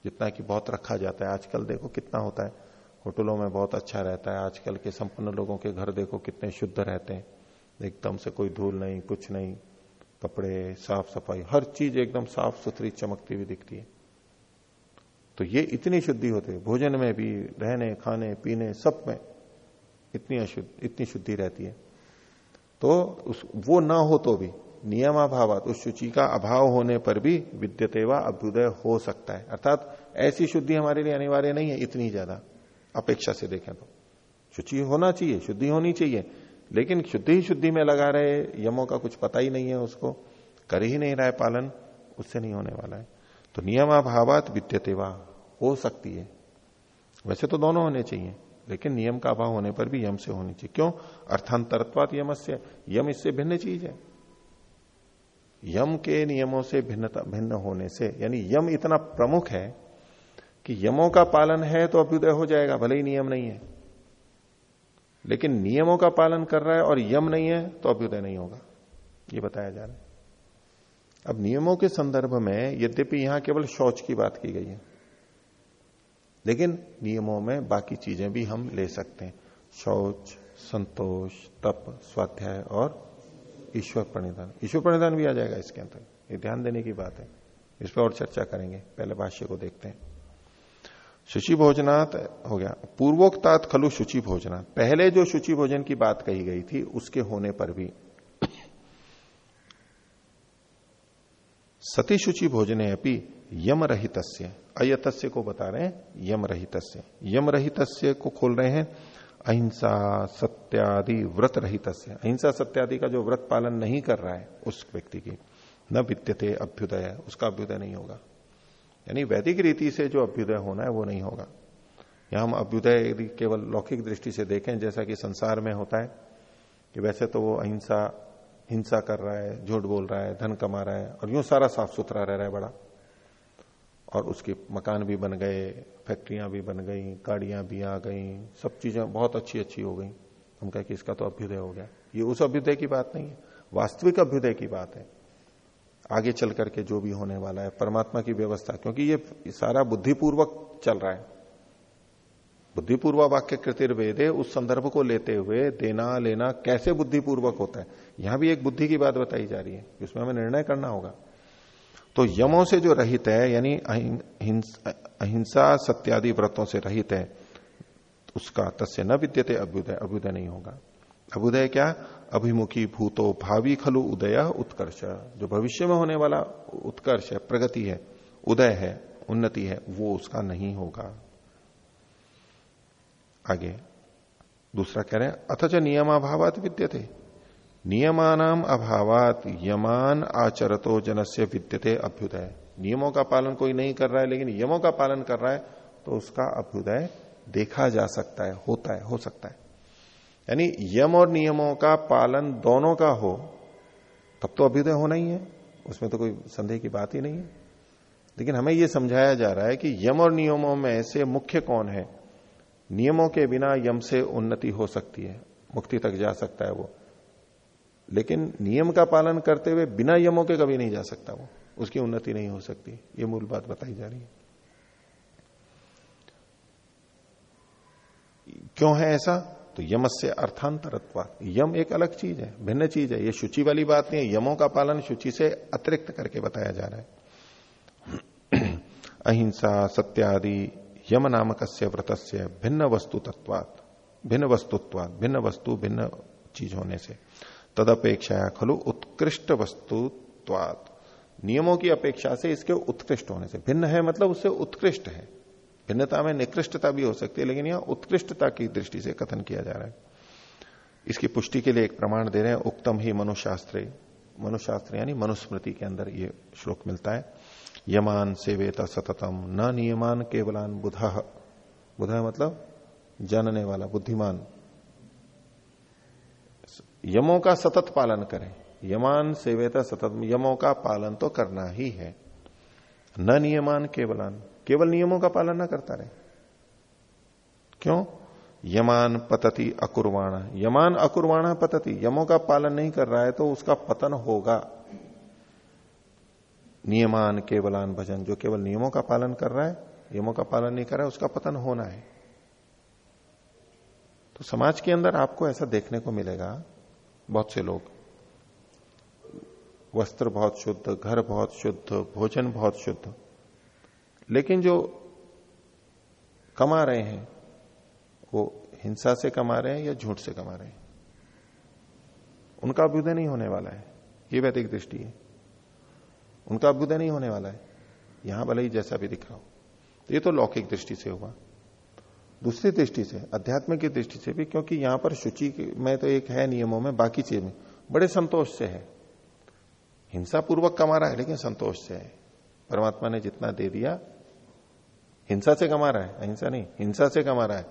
जितना कि बहुत रखा जाता है। आजकल देखो कितना होता है। होटलों में बहुत अच्छा रहता है। आजकल के संपन्न लोगों के घर देखो कितने शुद्ध रहते हैं। एकदम से कोई धूल नहीं, कुछ नहीं, कपड़े साफ़ सफ़ाई हर चीज़ एकदम साफ़ सुथरी चमकती हुई दिखती है। तो ये इतनी शुद्धि होती है। भोजन में भी, रहने, खाने, पीने, सब में इतनी अशुद्ध, इतनी शुद्धि रहती है। तो उस, वो ना हो तो भी नियमाभाव उस शुचि का अभाव होने पर भी विद्यते व अभ्युदय हो सकता है। अर्थात ऐसी शुद्धि हमारे लिए अनिवार्य नहीं है, इतनी ज़्यादा। अपेक्षा से देखें तो। शुचि होना चाहिए, शुद्धि होनी चाहिए, लेकिन शुद्धि ही शुद्धि में लगा रहे, यमों का कुछ पता ही नहीं है उसको, कर ही नहीं रहा है पालन, उससे नहीं होने वाला है। तो नियमाभावात विद्यते हो सकती है। वैसे तो दोनों होने चाहिए। लेकिन नियम का अभाव होने पर भी यम से होनी चाहिए। क्यों? अर्थांतरत्वात यम से यम इससे भिन्न चीज़ है। यम के नियमों से भिन्नता, भिन्न होने से, यानी यम इतना प्रमुख है कि यमों का पालन है तो अभ्युदय हो जाएगा, भले ही नियम नहीं है। लेकिन नियमों का पालन कर रहा है और यम नहीं है तो अभ्युदय नहीं होगा। ये बताया जा रहा है। अब नियमों के संदर्भ में यद्यपि यहाँ केवल शौच की बात की गई है। लेकिन नियमों में बाकी चीज़ें भी हम ले सकते हैं। शौच, संतोष, तप, स्वाध्याय और ईश्वर प्रणिधान। ईश्वर प्रणिधान भी आ जाएगा इसके अंदर। ये ध्यान देने की बात है। इस पर और चर्चा करेंगे। पहले भाष्य को देखते हैं। शुचि भोजनात हो गया। पूर्वोक्तात खलु शुचि भोजना पहले जो शुचि भोजन की बात कही गई थी, उसके होने पर भी सती शुचि भोजने अपनी यम रहित अयतस्य को बता रहे हैं यम रहित यम रहित को खोल रहे हैं, अहिंसा सत्यादि व्रत रहित अहिंसा सत्यादि का जो व्रत पालन नहीं कर रहा है, उस व्यक्ति की। न विद्यते अभ्युदय, उसका अभ्युदय नहीं होगा। यानी वैदिक रीति से जो अभ्युदय होना है, वो नहीं होगा। यहाँ हम अभ्युदय यदि केवल लौकिक दृष्टि से देखें, जैसा कि संसार में होता है, कि वैसे तो वो अहिंसा, हिंसा कर रहा है, झूठ बोल रहा है, धन कमा रहा है, और यूँ सारा साफ़ सुथरा रह रहा है बड़ा। और उसके मकान भी बन गए, फैक्ट्रियाँ भी बन गई, गाड़ियाँ भी आ गई, सब चीज़ें बहुत अच्छी अच्छी हो गई। हम कहें कि इसका तो अभ्युदय हो गया। ये उस अभ्युदय की बात नहीं है, वास्तविक अभ्युदय की बात है। आगे चल करके जो भी होने वाला है, परमात्मा की व्यवस्था, क्योंकि ये सारा बुद्धिपूर्वक चल रहा है। बुद्धिपूर्वक वाक्य कृतिर्वेदे, उस संदर्भ को लेते हुए देना लेना कैसे बुद्धिपूर्वक होता है? यहाँ भी एक बुद्धि की बात बताई जा रही है उसमें हमें निर्णय करना होगा। तो यमों से जो रहित है, यानी अहिंसा सत्यादि व्रतों से रहित है, उसका तस्य न विद्यते, अभ्युदय अभ्युदय नहीं होगा। अभ्युदय क्या? अभिमुखी भूतो भावी खलु उदय उत्कर्ष। जो भविष्य में होने वाला उत्कर्ष है, प्रगति है, उदय है, उन्नति है, वो उसका नहीं होगा। आगे, दूसरा कह रहे हैं अथच नियमाभावात विद्यते। नियमानाम अभावात यमान आचरतो जनस्य विद्यते अभ्युदय। नियमों का पालन कोई नहीं कर रहा है, लेकिन यमों का पालन कर रहा है तो उसका अभ्युदय देखा जा सकता है, होता है, हो सकता है। यानी यम और नियमों का पालन दोनों का हो, तब तो अभ्युदय होना ही है, उसमें तो कोई संदेह की बात ही नहीं है। लेकिन हमें यह समझाया जा रहा है कि यम और नियमों में से मुख्य कौन है? नियमों के बिना यम से उन्नति हो सकती है, मुक्ति तक जा सकता है वो। लेकिन नियम का पालन करते हुए बिना यमों के कभी नहीं जा सकता वो। उसकी उन्नति नहीं हो सकती। ये मूल बात बताई जा रही है। क्यों है ऐसा? तो यम से अर्थांतरत्व यम एक अलग चीज़ है, भिन्न चीज़ है। ये शुचि वाली बात नहीं है। यमों का पालन शुचि से अतिरिक्त करके बताया जा रहा है। (clears throat) अहिंसा, सत्यादि, यम नामक व्रत से भिन्न वस्तु तत्वात भिन्न वस्तुत्वात। भिन्न वस्तु, भिन्न चीज़ होने से। तदपेक्षा खलु उत्कृष्ट वस्तुत्वात नियमों की अपेक्षा से इसके उत्कृष्ट होने से। भिन्न है मतलब उससे उत्कृष्ट है। भिन्नता में निकृष्टता भी हो सकती है, लेकिन यहाँ उत्कृष्टता की दृष्टि से कथन किया जा रहा है। इसकी पुष्टि के लिए एक प्रमाण दे रहे हैं उत्तम ही मनुशास्त्र मनुशास्त्र यानी मनुस्मृति के अंदर ये श्लोक मिलता है। यमान सेवेत सततम, न नियमान केवलान बुध। बुध मतलब जानने वाला, बुद्धिमान। यमों का सतत पालन करें। यमान सेवेता सतत, यमों का पालन तो करना ही है। न नियमान केवलान। केवल नियमों का पालन ना करता रहे। क्यों? यमान पतति अकुर्वाणा। यमान अकुर्वाणा पतति। यमों का पालन नहीं कर रहा है तो उसका पतन होगा। नियमान केवलान भजन, जो केवल नियमों का पालन कर रहा है नियमों का पालन नहीं कर रहा है, उसका पतन होना है। तो समाज के अंदर आपको ऐसा देखने को मिलेगा बहुत से लोग। वस्त्र बहुत शुद्ध, घर बहुत शुद्ध, भोजन बहुत शुद्ध। लेकिन जो कमा रहे हैं, वो हिंसा से कमा रहे हैं या झूठ से कमा रहे हैं? उनका अभ्युदय नहीं होने वाला है। ये वैदिक दृष्टि है। उनका अभ्युदय नहीं होने वाला है। यहाँ भले ही जैसा भी दिख रहा हो तो ये तो लौकिक दृष्टि से हुआ। दूसरी दृष्टि से, अध्यात्म की दृष्टि से भी, क्योंकि यहाँ पर शुचि में तो एक है नियमों में, बाकी चीज़ में। बड़े संतोष से है। हिंसा पूर्वक कमा रहा है, लेकिन संतोष से है। परमात्मा ने जितना दे दिया, हिंसा से कमा रहा है, अहिंसा नहीं, हिंसा से कमा रहा है,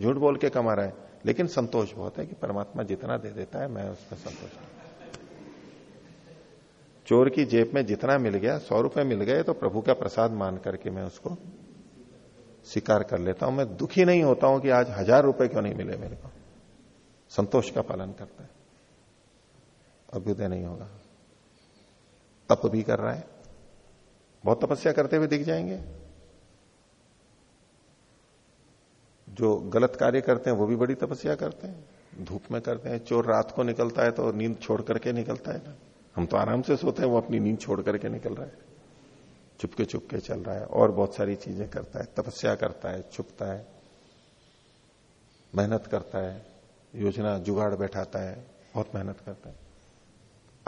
झूठ बोल के कमा रहा है। लेकिन संतोष बहुत है कि परमात्मा जितना दे देता है, मैं उसमें संतोष चोर की जेब में जितना मिल गया, सौ रुपए मिल गए तो प्रभु का प्रसाद मान करके मैं उसको स्वीकार कर लेता हूँ। मैं दुखी नहीं होता हूँ कि आज हज़ार रुपए क्यों नहीं मिले मेरे को। संतोष का पालन करता है। अभ्युदय नहीं होगा। तप भी कर रहा है। बहुत तपस्या करते हुए दिख जाएँगे। जो गलत कार्य करते हैं, वो भी बड़ी तपस्या करते हैं। धूप में करते हैं। चोर रात को निकलता है तो नींद छोड़ करके निकलता है ना। हम तो आराम से सोते हैं, वो अपनी नींद छोड़ करके निकल रहा है। चुपके चुपके चल रहा है और बहुत सारी चीज़ें करता है, तपस्या करता है, छुपता है, मेहनत करता है, योजना, जुगाड़ बैठाता है, बहुत मेहनत करता है।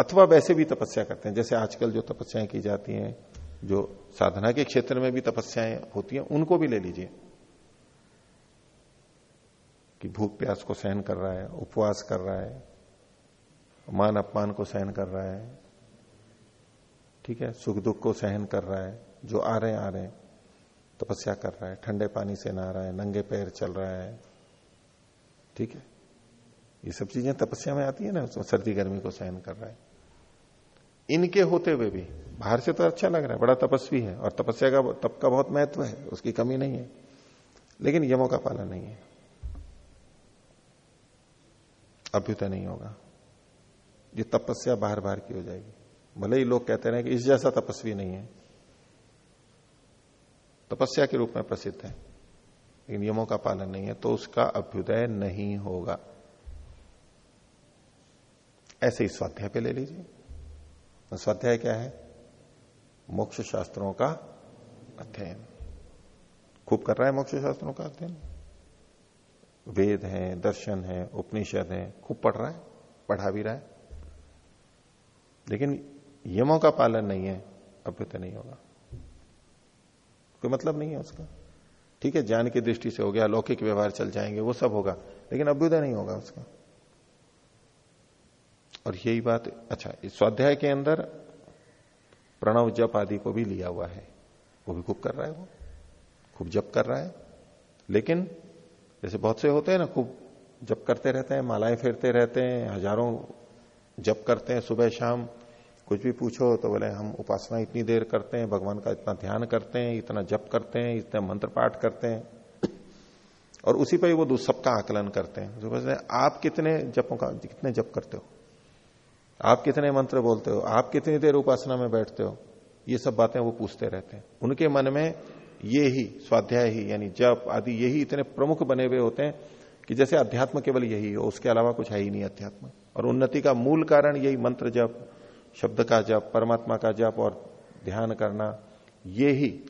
अथवा वैसे भी तपस्या करते हैं, जैसे आजकल जो तपस्याएँ की जाती हैं, जो साधना के क्षेत्र में भी तपस्याएँ होती हैं, उनको भी ले लीजिए। कि भूख प्यास को सहन कर रहा है, उपवास कर रहा है, मान अपमान को सहन कर रहा है ठीक है, सुख दुख को सहन कर रहा है, जो आ रहे आ रहे तपस्या कर रहा है, ठंडे पानी से नहा रहा है, नंगे पैर चल रहा है, ठीक है। ये सब चीज़ें तपस्या में आती है ना, उसमें सर्दी गर्मी को सहन कर रहा है। इनके होते हुए भी, बाहर से तो अच्छा लग रहा है, बड़ा तपस्वी है, और तपस्या का, तप का बहुत महत्व है, उसकी कमी नहीं है, लेकिन यमों का पालन नहीं है। अभ्युदय नहीं होगा। ये तपस्या बाहर बाहर की हो जाएगी। भले ही लोग कहते रहे कि इस जैसा तपस्वी नहीं है। तपस्या के रूप में प्रसिद्ध है नियमों का पालन नहीं है तो उसका अभ्युदय नहीं होगा। ऐसे ही स्वाध्याय पे ले लीजिए। स्वाध्याय क्या है? मोक्ष शास्त्रों का अध्ययन। खूब कर रहा है मोक्ष शास्त्रों का अध्ययन। वेद है, दर्शन है, उपनिषद है, खूब पढ़ रहा है, पढ़ा भी रहा है। लेकिन यमों का पालन नहीं है अभ्युत नहीं होगा। कोई मतलब नहीं है उसका। ठीक है, ज्ञान की दृष्टि से हो गया, लौकिक व्यवहार चल जाएँगे, वो सब होगा, लेकिन अभ्युदय नहीं होगा उसका। और यही बात अच्छा इस स्वाध्याय के अंदर प्रणव जप आदि को भी लिया हुआ है। वो भी खूब कर रहा है वो। खूब जप कर रहा है। लेकिन, जैसे बहुत से होते हैं ना, खूब जप करते रहते हैं, मालाएँ फेरते रहते हैं, हज़ारों जप करते हैं सुबह शाम। कुछ भी पूछो तो बोले, हम उपासना इतनी देर करते हैं, भगवान का इतना ध्यान करते हैं, इतना जप करते हैं, इतना मंत्र पाठ करते हैं। और उसी पर वो सबका आकलन करते हैं। जो तो आप कितने जपों का, कितने जप करते हो? आप कितने मंत्र बोलते हो? आप कितनी देर उपासना में बैठते हो? ये सब बातें वो पूछते रहते हैं। उनके मन में ये ही स्वाध्याय ही, यानी जप आदि यही इतने प्रमुख बने हुए होते हैं कि जैसे अध्यात्म केवल यही हो, उसके अलावा कुछ है ही नहीं अध्यात्म। और उन्नति का मूल कारण यही मंत्र जप शब्द का जप, परमात्मा का जप और ध्यान करना, ये ही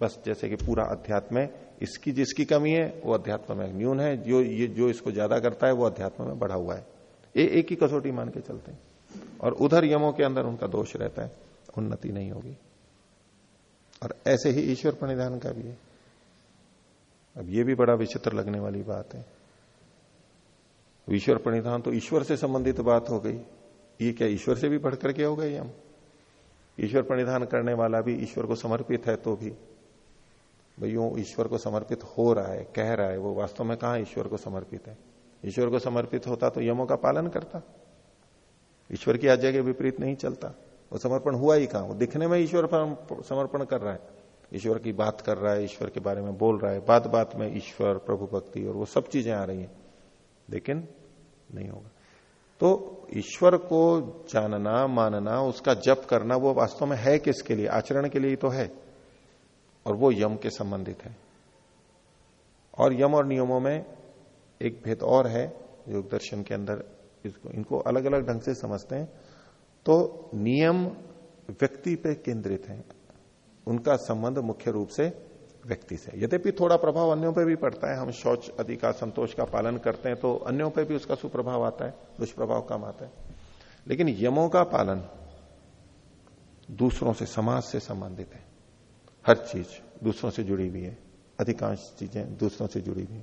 बस जैसे कि पूरा अध्यात्म है। इसकी जिसकी कमी है, वो अध्यात्म में न्यून है। जो ये, जो इसको ज़्यादा करता है, वो अध्यात्म में बढ़ा हुआ है। ये एक ही कसौटी मान के चलते हैं। और उधर यमों के अंदर उनका दोष रहता है। उन्नति नहीं होगी। और ऐसे ही ईश्वर प्रणिधान का भी है। अब ये भी बड़ा विचित्र लगने वाली बात है। ईश्वर प्रणिधान तो ईश्वर से संबंधित बात हो गई। ये क्या ईश्वर से भी बढ़कर के हो गए हम? ईश्वर प्रणिधान करने वाला भी ईश्वर को समर्पित है तो भी। भाई ईश्वर को समर्पित हो रहा है, कह रहा है, वो वास्तव में कहा ईश्वर को समर्पित है? ईश्वर को समर्पित होता तो यमों का पालन करता। ईश्वर की आज्ञा के विपरीत नहीं चलता। वो समर्पण हुआ ही कहा? वो दिखने में ईश्वर समर्पण कर रहा है। ईश्वर की बात कर रहा है, ईश्वर के बारे में बोल रहा है बात बात में ईश्वर प्रभु भक्ति और वो सब चीज़ें आ रही हैं। लेकिन नहीं होगा। तो ईश्वर को जानना, मानना, उसका जप करना, वो वास्तव में है किसके लिए? आचरण के लिए तो है। और वो यम के संबंधित है। और यम और नियमों में एक भेद और है, योग दर्शन के अंदर इसको, इनको अलग अलग ढंग से समझते हैं। तो नियम व्यक्ति पे केंद्रित है। उनका संबंध मुख्य रूप से व्यक्ति से। यद्यपि थोड़ा प्रभाव अन्यों पर भी पड़ता है, हम शौच अधिकार संतोष का पालन करते हैं तो अन्यों पर भी उसका सुप्रभाव आता है, दुष्प्रभाव कम आता है। लेकिन यमों का पालन दूसरों से, समाज से संबंधित है। हर चीज़ दूसरों से जुड़ी हुई है, अधिकांश चीज़ें दूसरों से जुड़ी हुई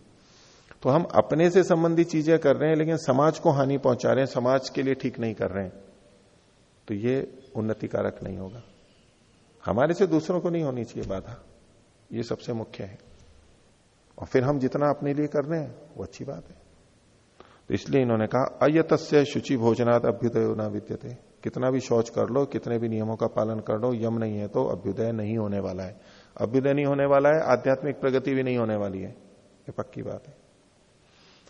तो हम अपने से संबंधित चीज़ें कर रहे हैं, लेकिन समाज को हानि पहुँचा रहे हैं, समाज के लिए ठीक नहीं कर रहे हैं। तो ये उन्नति कारक नहीं होगा। हमारे से दूसरों को नहीं होनी चाहिए बाधा। ये सबसे मुख्य है। और फिर हम जितना अपने लिए कर रहे हैं वो अच्छी बात है। तो इसलिए इन्होंने कहा अयतस्य शुचि भोजनात् अभ्युदय न विद्यते। कितना भी शौच कर लो कितने भी नियमों का पालन कर लो यम नहीं है तो अभ्युदय नहीं होने वाला है। अभ्युदय नहीं होने वाला है आध्यात्मिक प्रगति भी नहीं होने वाली है। ये पक्की बात है।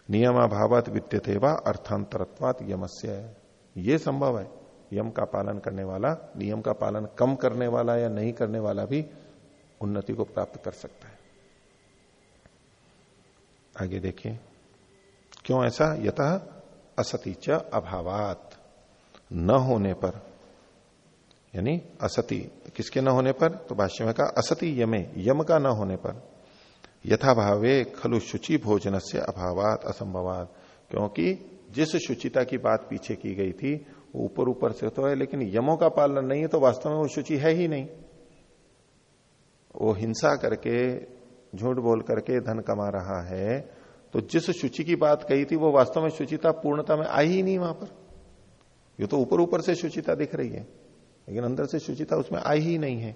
नियमाभावत विद्यते व अर्थांतरत्वात यमस्य। ये संभव है यम का पालन करने वाला नियम का पालन कम करने वाला या नहीं करने वाला भी उन्नति को प्राप्त कर सकता है। आगे देखिए, क्यों ऐसा? यथ असती च अभावात। न होने पर, यानी असती, किसके न होने पर? तो भाष्य में कहा, असती यमे, यम का न होने पर। यथा भावे खलु शुचि भोजन से अभावात, असंभवात। क्योंकि जिस शुचिता की बात पीछे की गई थी, वो ऊपर ऊपर से तो है, लेकिन यमों का पालन नहीं है तो वास्तव में वो शुचि है ही नहीं। वो हिंसा करके, झूठ बोल करके धन कमा रहा है तो जिस शुचि की बात कही थी, वो वास्तव में शुचिता, पूर्णता में आई ही नहीं वहाँ पर। ये तो ऊपर ऊपर से शुचिता दिख रही है, लेकिन अंदर से शुचिता उसमें आई ही नहीं है,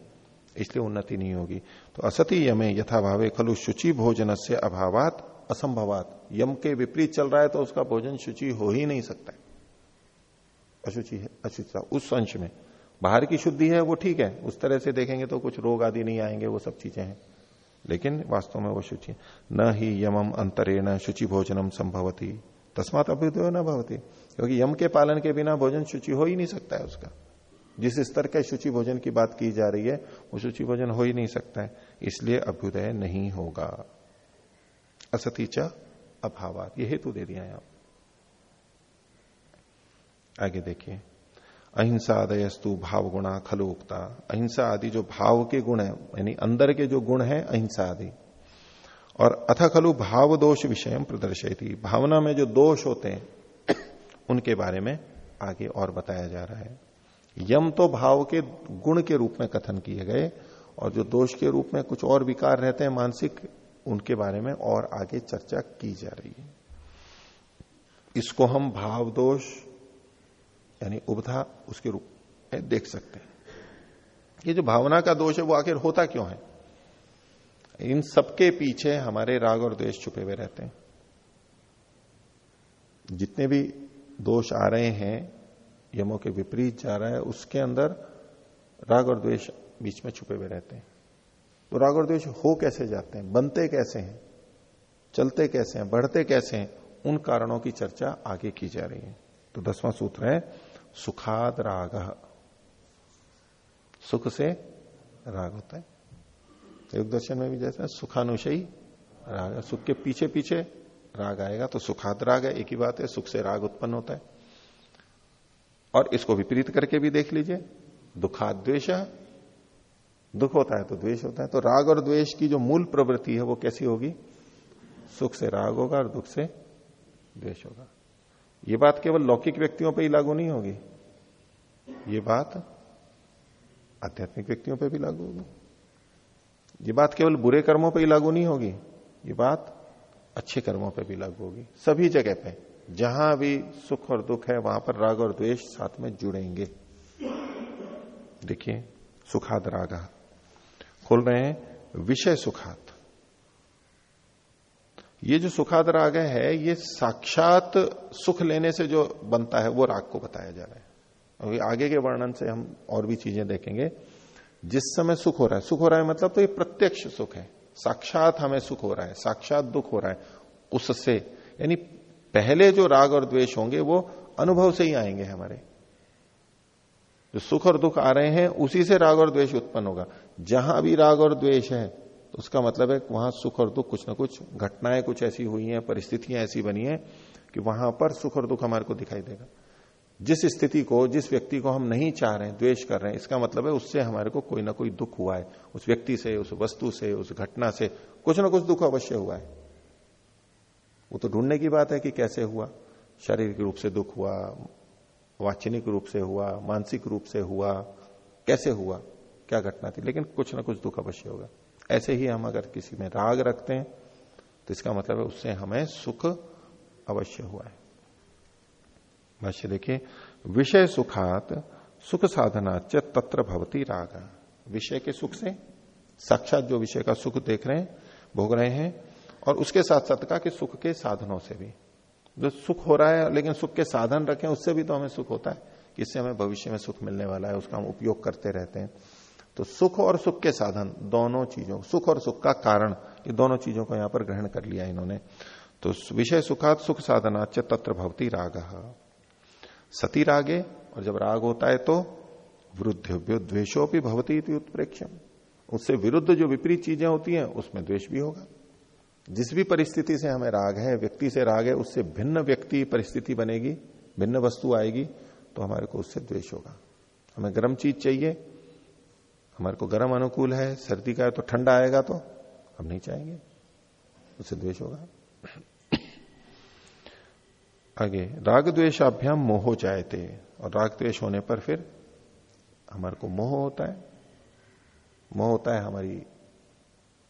इसलिए उन्नति नहीं होगी। तो असती यमे यथाभावे खलु शुचि भोजन से अभावात असंभवात। यम के विपरीत चल रहा है तो उसका भोजन शुचि हो ही नहीं सकता अशुचि है, अशुचिता, उस अंश में। बाहर की शुद्धि है, वो ठीक है। उस तरह से देखेंगे तो कुछ रोग आदि नहीं आएँगे, वो सब चीज़ें हैं। लेकिन वास्तव में वो शुचि न ही यमम अंतरेण शुचि भोजनम संभवती। तस्मात अभ्युदय न भवती। क्योंकि यम के पालन के बिना भोजन शुचि हो ही नहीं सकता है उसका। जिस स्तर के शुचि भोजन की बात की जा रही है, वो शुचि भोजन हो ही नहीं सकता है। इसलिए अभ्युदय नहीं होगा। असती च ये हेतु दे दिया है आप। आगे देखिए। अहिंसा आदयस्तु भाव गुणा खलु उक्ता। अहिंसा आदि जो भाव के गुण है, यानी अंदर के जो गुण है, अहिंसा आदि। और अथ खलु भाव दोष विषय प्रदर्शयती। भावना में जो दोष होते हैं, उनके बारे में आगे और बताया जा रहा है। यम तो भाव के गुण के रूप में कथन किए गए, और जो दोष के रूप में कुछ और विकार रहते हैं मानसिक, उनके बारे में और आगे चर्चा की जा रही है। इसको हम भाव दोष यानी उबधा उसके रूप में देख सकते हैं। ये जो भावना का दोष है, वो आखिर होता क्यों है? इन सबके पीछे हमारे राग और द्वेष छुपे हुए रहते हैं। जितने भी दोष आ रहे हैं, यमों के विपरीत जा रहा है, उसके अंदर राग और द्वेष बीच में छुपे हुए रहते हैं। तो राग और द्वेष हो कैसे जाते हैं? बनते कैसे हैं? चलते कैसे हैं? बढ़ते कैसे हैं? उन कारणों की चर्चा आगे की जा रही है। तो दसवां सूत्र है सुखाद राग। सुख से राग होता है। योग दर्शन में भी जैसा सुखानुशयी राग। सुख के पीछे पीछे राग आएगा तो सुखाद राग है, एक ही बात है, सुख से राग उत्पन्न होता है। और इसको विपरीत करके भी देख लीजिए, दुखाद द्वेश दुख होता है तो द्वेष होता है तो राग और द्वेष की जो मूल प्रवृत्ति है वो कैसी होगी? सुख से राग होगा और दुख से द्वेष होगा। ये बात केवल लौकिक व्यक्तियों पर ही लागू नहीं होगी। ये बात आध्यात्मिक व्यक्तियों पर भी लागू होगी। ये बात केवल बुरे कर्मों पर ही लागू नहीं होगी। ये बात अच्छे कर्मों पर भी लागू होगी। सभी जगह पे, जहाँ भी सुख और दुख है, वहाँ पर राग और द्वेष साथ में जुड़ेंगे। देखिए, सुखाद राग। खोल रहे हैं, विषय सुखात ये जो सुखाद राग है, ये साक्षात सुख लेने से जो बनता है, वो राग को बताया जा रहा है। अभी आगे के वर्णन से हम और भी चीज़ें देखेंगे। जिस समय सुख हो रहा है, सुख हो रहा है मतलब तो ये प्रत्यक्ष सुख है। साक्षात हमें सुख हो रहा है, साक्षात दुख हो रहा है, उससे, यानी पहले जो राग और द्वेष होंगे, वो अनुभव से ही आएँगे हमारे। जो सुख और दुख आ रहे हैं, उसी से राग और द्वेष उत्पन्न होगा। जहाँ भी राग और द्वेष है तो उसका मतलब है वहाँ सुख और दुख कुछ ना कुछ घटनाएँ कुछ ऐसी हुई हैं, परिस्थितियाँ ऐसी बनी है कि वहाँ पर सुख और दुख हमारे को दिखाई देगा। जिस स्थिति को, जिस व्यक्ति को हम नहीं चाह रहे हैं, द्वेष कर रहे हैं, इसका मतलब है उससे हमारे को कोई ना कोई दुख हुआ है। उस व्यक्ति से, उस वस्तु से, उस घटना से कुछ ना कुछ दुख अवश्य हुआ है। वो तो ढूँढने की बात है कि कैसे हुआ। शारीरिक रूप से दुख हुआ वाचनिक रूप से हुआ, मानसिक रूप से हुआ, कैसे हुआ, क्या घटना थी, लेकिन कुछ ना कुछ दुख अवश्य होगा। ऐसे ही हम अगर किसी में राग रखते हैं तो इसका मतलब है उससे हमें सुख अवश्य हुआ है। भाष्य देखिए, विषय सुखात सुख साधना च तत्र भवती राग। विषय के सुख से साक्षात जो विषय का सुख देख रहे हैं, भोग रहे हैं, और उसके साथ साथ का कि सुख के साधनों से भी। जो सुख हो रहा है, लेकिन सुख के साधन रखें, उससे भी तो हमें सुख होता है। कि इससे हमें भविष्य में सुख मिलने वाला है, उसका हम उपयोग करते रहते हैं। तो सुख और सुख के साधन, दोनों चीज़ों, सुख और सुख का कारण, ये दोनों चीज़ों को यहाँ पर ग्रहण कर लिया इन्होंने। तो विषय सुखात सुख साधना च तत्र भवती राग। सती रागे, और जब राग होता है तो वृद्ध द्वेशो भी भवती उत्प्रेक्षम उससे विरुद्ध जो विपरीत चीज़ें होती हैं, उसमें द्वेष भी होगा। जिस भी परिस्थिति से हमें राग है, व्यक्ति से राग है, उससे भिन्न व्यक्ति परिस्थिति बनेगी, भिन्न वस्तु आएगी तो हमारे को उससे द्वेष होगा। हमें गर्म चीज़ चाहिए हमारे को गर्म अनुकूल है, सर्दी का है तो ठंडा आएगा तो हम नहीं चाहेंगे। उससे द्वेष होगा। आगे राग द्वेशाभ्याम मोह जायते। और राग द्वेष होने पर फिर हमारे को मोह होता है। मोह होता है, हमारी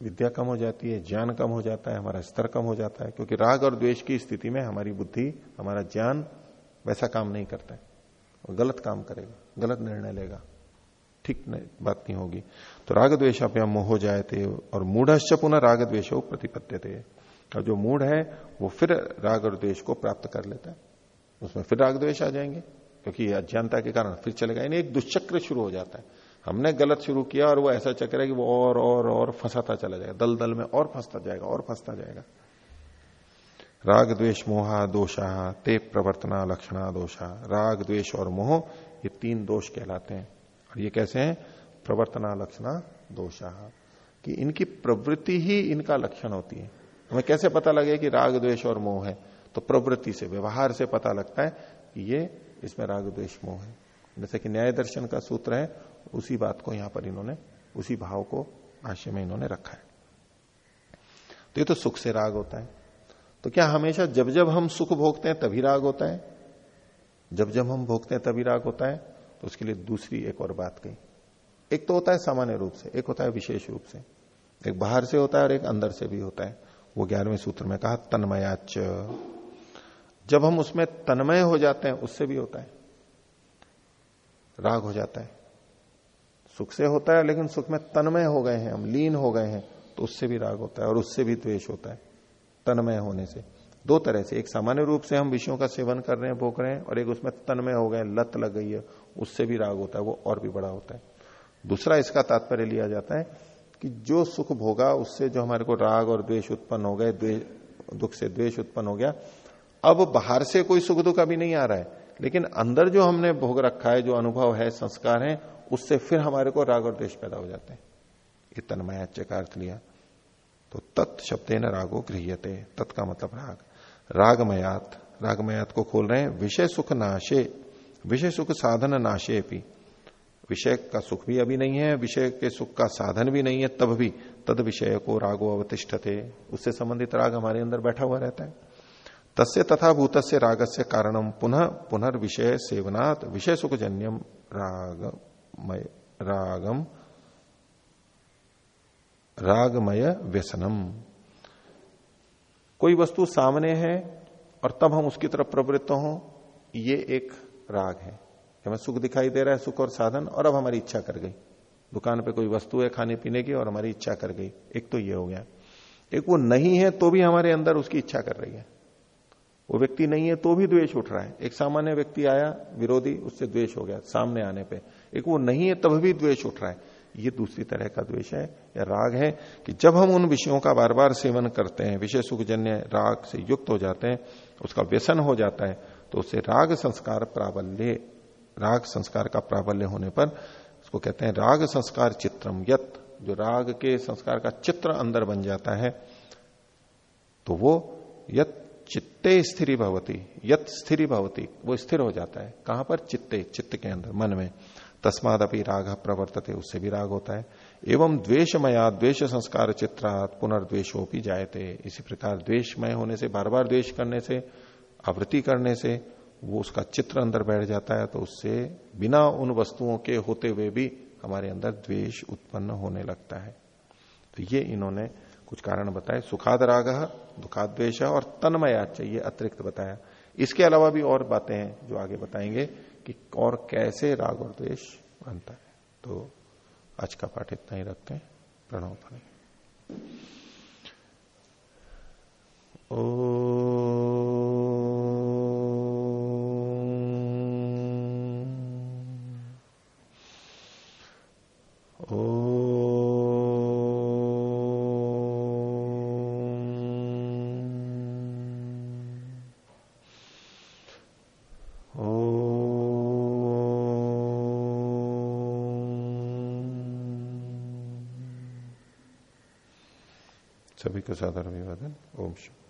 विद्या कम हो जाती है, ज्ञान कम हो जाता है, हमारा स्तर कम हो जाता है, क्योंकि राग और द्वेष की स्थिति में हमारी बुद्धि, हमारा ज्ञान वैसा काम नहीं करता है। और गलत काम करेगा, गलत निर्णय लेगा। ठीक नहीं, बात नहीं होगी। तो राग द्वेशाभ्याम मोह जाए थे और मूढ़श्च पुनः राग द्वेश प्रतिपत्य थे और जो मूड है, वो फिर राग और द्वेश को प्राप्त कर लेता है। उसमें फिर राग द्वेश आ जाएँगे, क्योंकि अज्ञानता के कारण फिर चलेगा। यानी एक दुष्चक्र शुरू हो जाता है। हमने गलत शुरू किया और वो ऐसा चक्र है कि वो और और और फंसाता चला जाएगा। दल दल में और फंसता जाएगा, और फंसता जाएगा। राग द्वेष मोहा, दोषा, ते प्रवर्तना, लक्षणा, दोषा। राग द्वेष और मोह, ये तीन दोष कहलाते हैं। और ये कैसे हैं? प्रवर्तना लक्षणा दोषा। कि इनकी प्रवृत्ति ही इनका लक्षण होती है। हमें कैसे पता लगे कि राग, द्वेष और मोह है? तो प्रवृत्ति से, व्यवहार से पता लगता है कि ये, इसमें राग, द्वेष, मोह है। जैसे कि न्याय दर्शन का सूत्र है, उसी बात को यहाँ पर इन्होंने, उसी भाव को भाष्य में इन्होंने रखा है। तो ये तो सुख से राग होता है। तो क्या हमेशा जब जब हम सुख भोगते हैं, तभी राग होता है? जब जब हम भोगते हैं, तभी राग होता है। तो उसके लिए दूसरी एक और बात कही। एक तो होता है सामान्य रूप से, एक होता है विशेष रूप से। एक बाहर से होता है और एक अंदर से भी होता है। वो ग्यारहवें सूत्र में कहा तन्मयाच जब हम उसमें तन्मय हो जाते हैं, उससे भी होता है। राग हो जाता है। सुख से होता है, लेकिन सुख में तन्मय हो गए हैं हम, लीन हो गए हैं तो उससे भी राग होता है और उससे भी द्वेष होता है, तन्मय होने से। दो तरह से, एक सामान्य रूप से हम विषयों का सेवन कर रहे हैं, भोग रहे हैं, और एक उसमें तन्मय हो गए लत लग गई है उससे भी राग होता है, वो और भी बड़ा होता है। दूसरा इसका तात्पर्य लिया जाता है कि जो सुख भोगा, उससे जो हमारे को राग और द्वेष उत्पन्न हो गए दुख से द्वेष उत्पन्न हो गया, अब बाहर से कोई सुख दुख अभी नहीं आ रहा है। लेकिन अंदर जो हमने भोग रखा है, जो अनुभव है, संस्कार है, उससे फिर हमारे को राग और द्वेष पैदा हो जाते हैं। ये तन्मयाच्य का अर्थ लिया। तो तत् शब्द न रागो गृहते तत् का मतलब राग। रागमयात रागमयात को खोल रहे हैं। विषय सुख नाशे विषय सुख साधन नाशे भी। विषय का सुख भी अभी नहीं है, विषय के सुख का साधन भी नहीं है, तब भी, तद विषय को रागो अवतिष्ठ थे उससे संबंधित राग हमारे अंदर बैठा हुआ रहता है। तस्य तथा भूत से राग से कारणम पुनः, पुनर्विषय सेवनात् विषय सुख जन्यम रागमय रागम रागमय व्यसनम। कोई वस्तु सामने है और तब हम उसकी तरफ़ प्रवृत्त हो, ये एक राग है हमें सुख दिखाई दे रहा है, सुख और साधन, और अब हमारी इच्छा कर गई। दुकान पे कोई वस्तु है खाने पीने की, और हमारी इच्छा कर गई। एक तो ये हो गया। एक वो नहीं है तो भी हमारे अंदर उसकी इच्छा कर रही है। वो व्यक्ति नहीं है तो भी द्वेष उठ रहा है। एक सामान्य व्यक्ति आया, विरोधी, उससे द्वेष हो गया सामने आने पे। एक वो नहीं है तब भी द्वेष उठ रहा है। ये दूसरी तरह का द्वेष है, या राग है, कि जब हम उन विषयों का बार बार सेवन करते हैं, विषय सुखजन्य राग से युक्त हो जाते हैं, उसका व्यसन हो जाता है तो उससे राग संस्कार प्राबल्य, राग संस्कार का प्राबल्य होने पर उसको कहते हैं राग संस्कार चित्रम। यत जो राग के संस्कार का चित्र अंदर बन जाता है तो वो यत चित्ते स्थिरी भवती, यत स्थिरी भवती, वो स्थिर हो जाता है। कहाँ पर? चित्ते, चित्त के अंदर, मन में। तस्माद अपनी राग प्रवर्तते, उससे भी राग होता है। एवं द्वेषमया, द्वेष संस्कार चित्रात पुनर्द्वेशो भी जायते। इसी प्रकार द्वेषमय होने से, बार बार द्वेष करने से आवृत्ति करने से वो उसका चित्र अंदर बैठ जाता है तो उससे बिना उन वस्तुओं के होते हुए भी हमारे अंदर द्वेष उत्पन्न होने लगता है। तो ये इन्होंने कुछ कारण बताए। सुखाद राग दुखाद द्वेश और तन्मया चाहिए अतिरिक्त बताया। इसके अलावा भी और बातें हैं जो आगे बताएँगे कि और कैसे राग और द्वेष बनता है। तो आज का पाठ इतना ही रखते हैं। प्रणव पढ़े। ओ को साधारण अभिवादन ओम शिव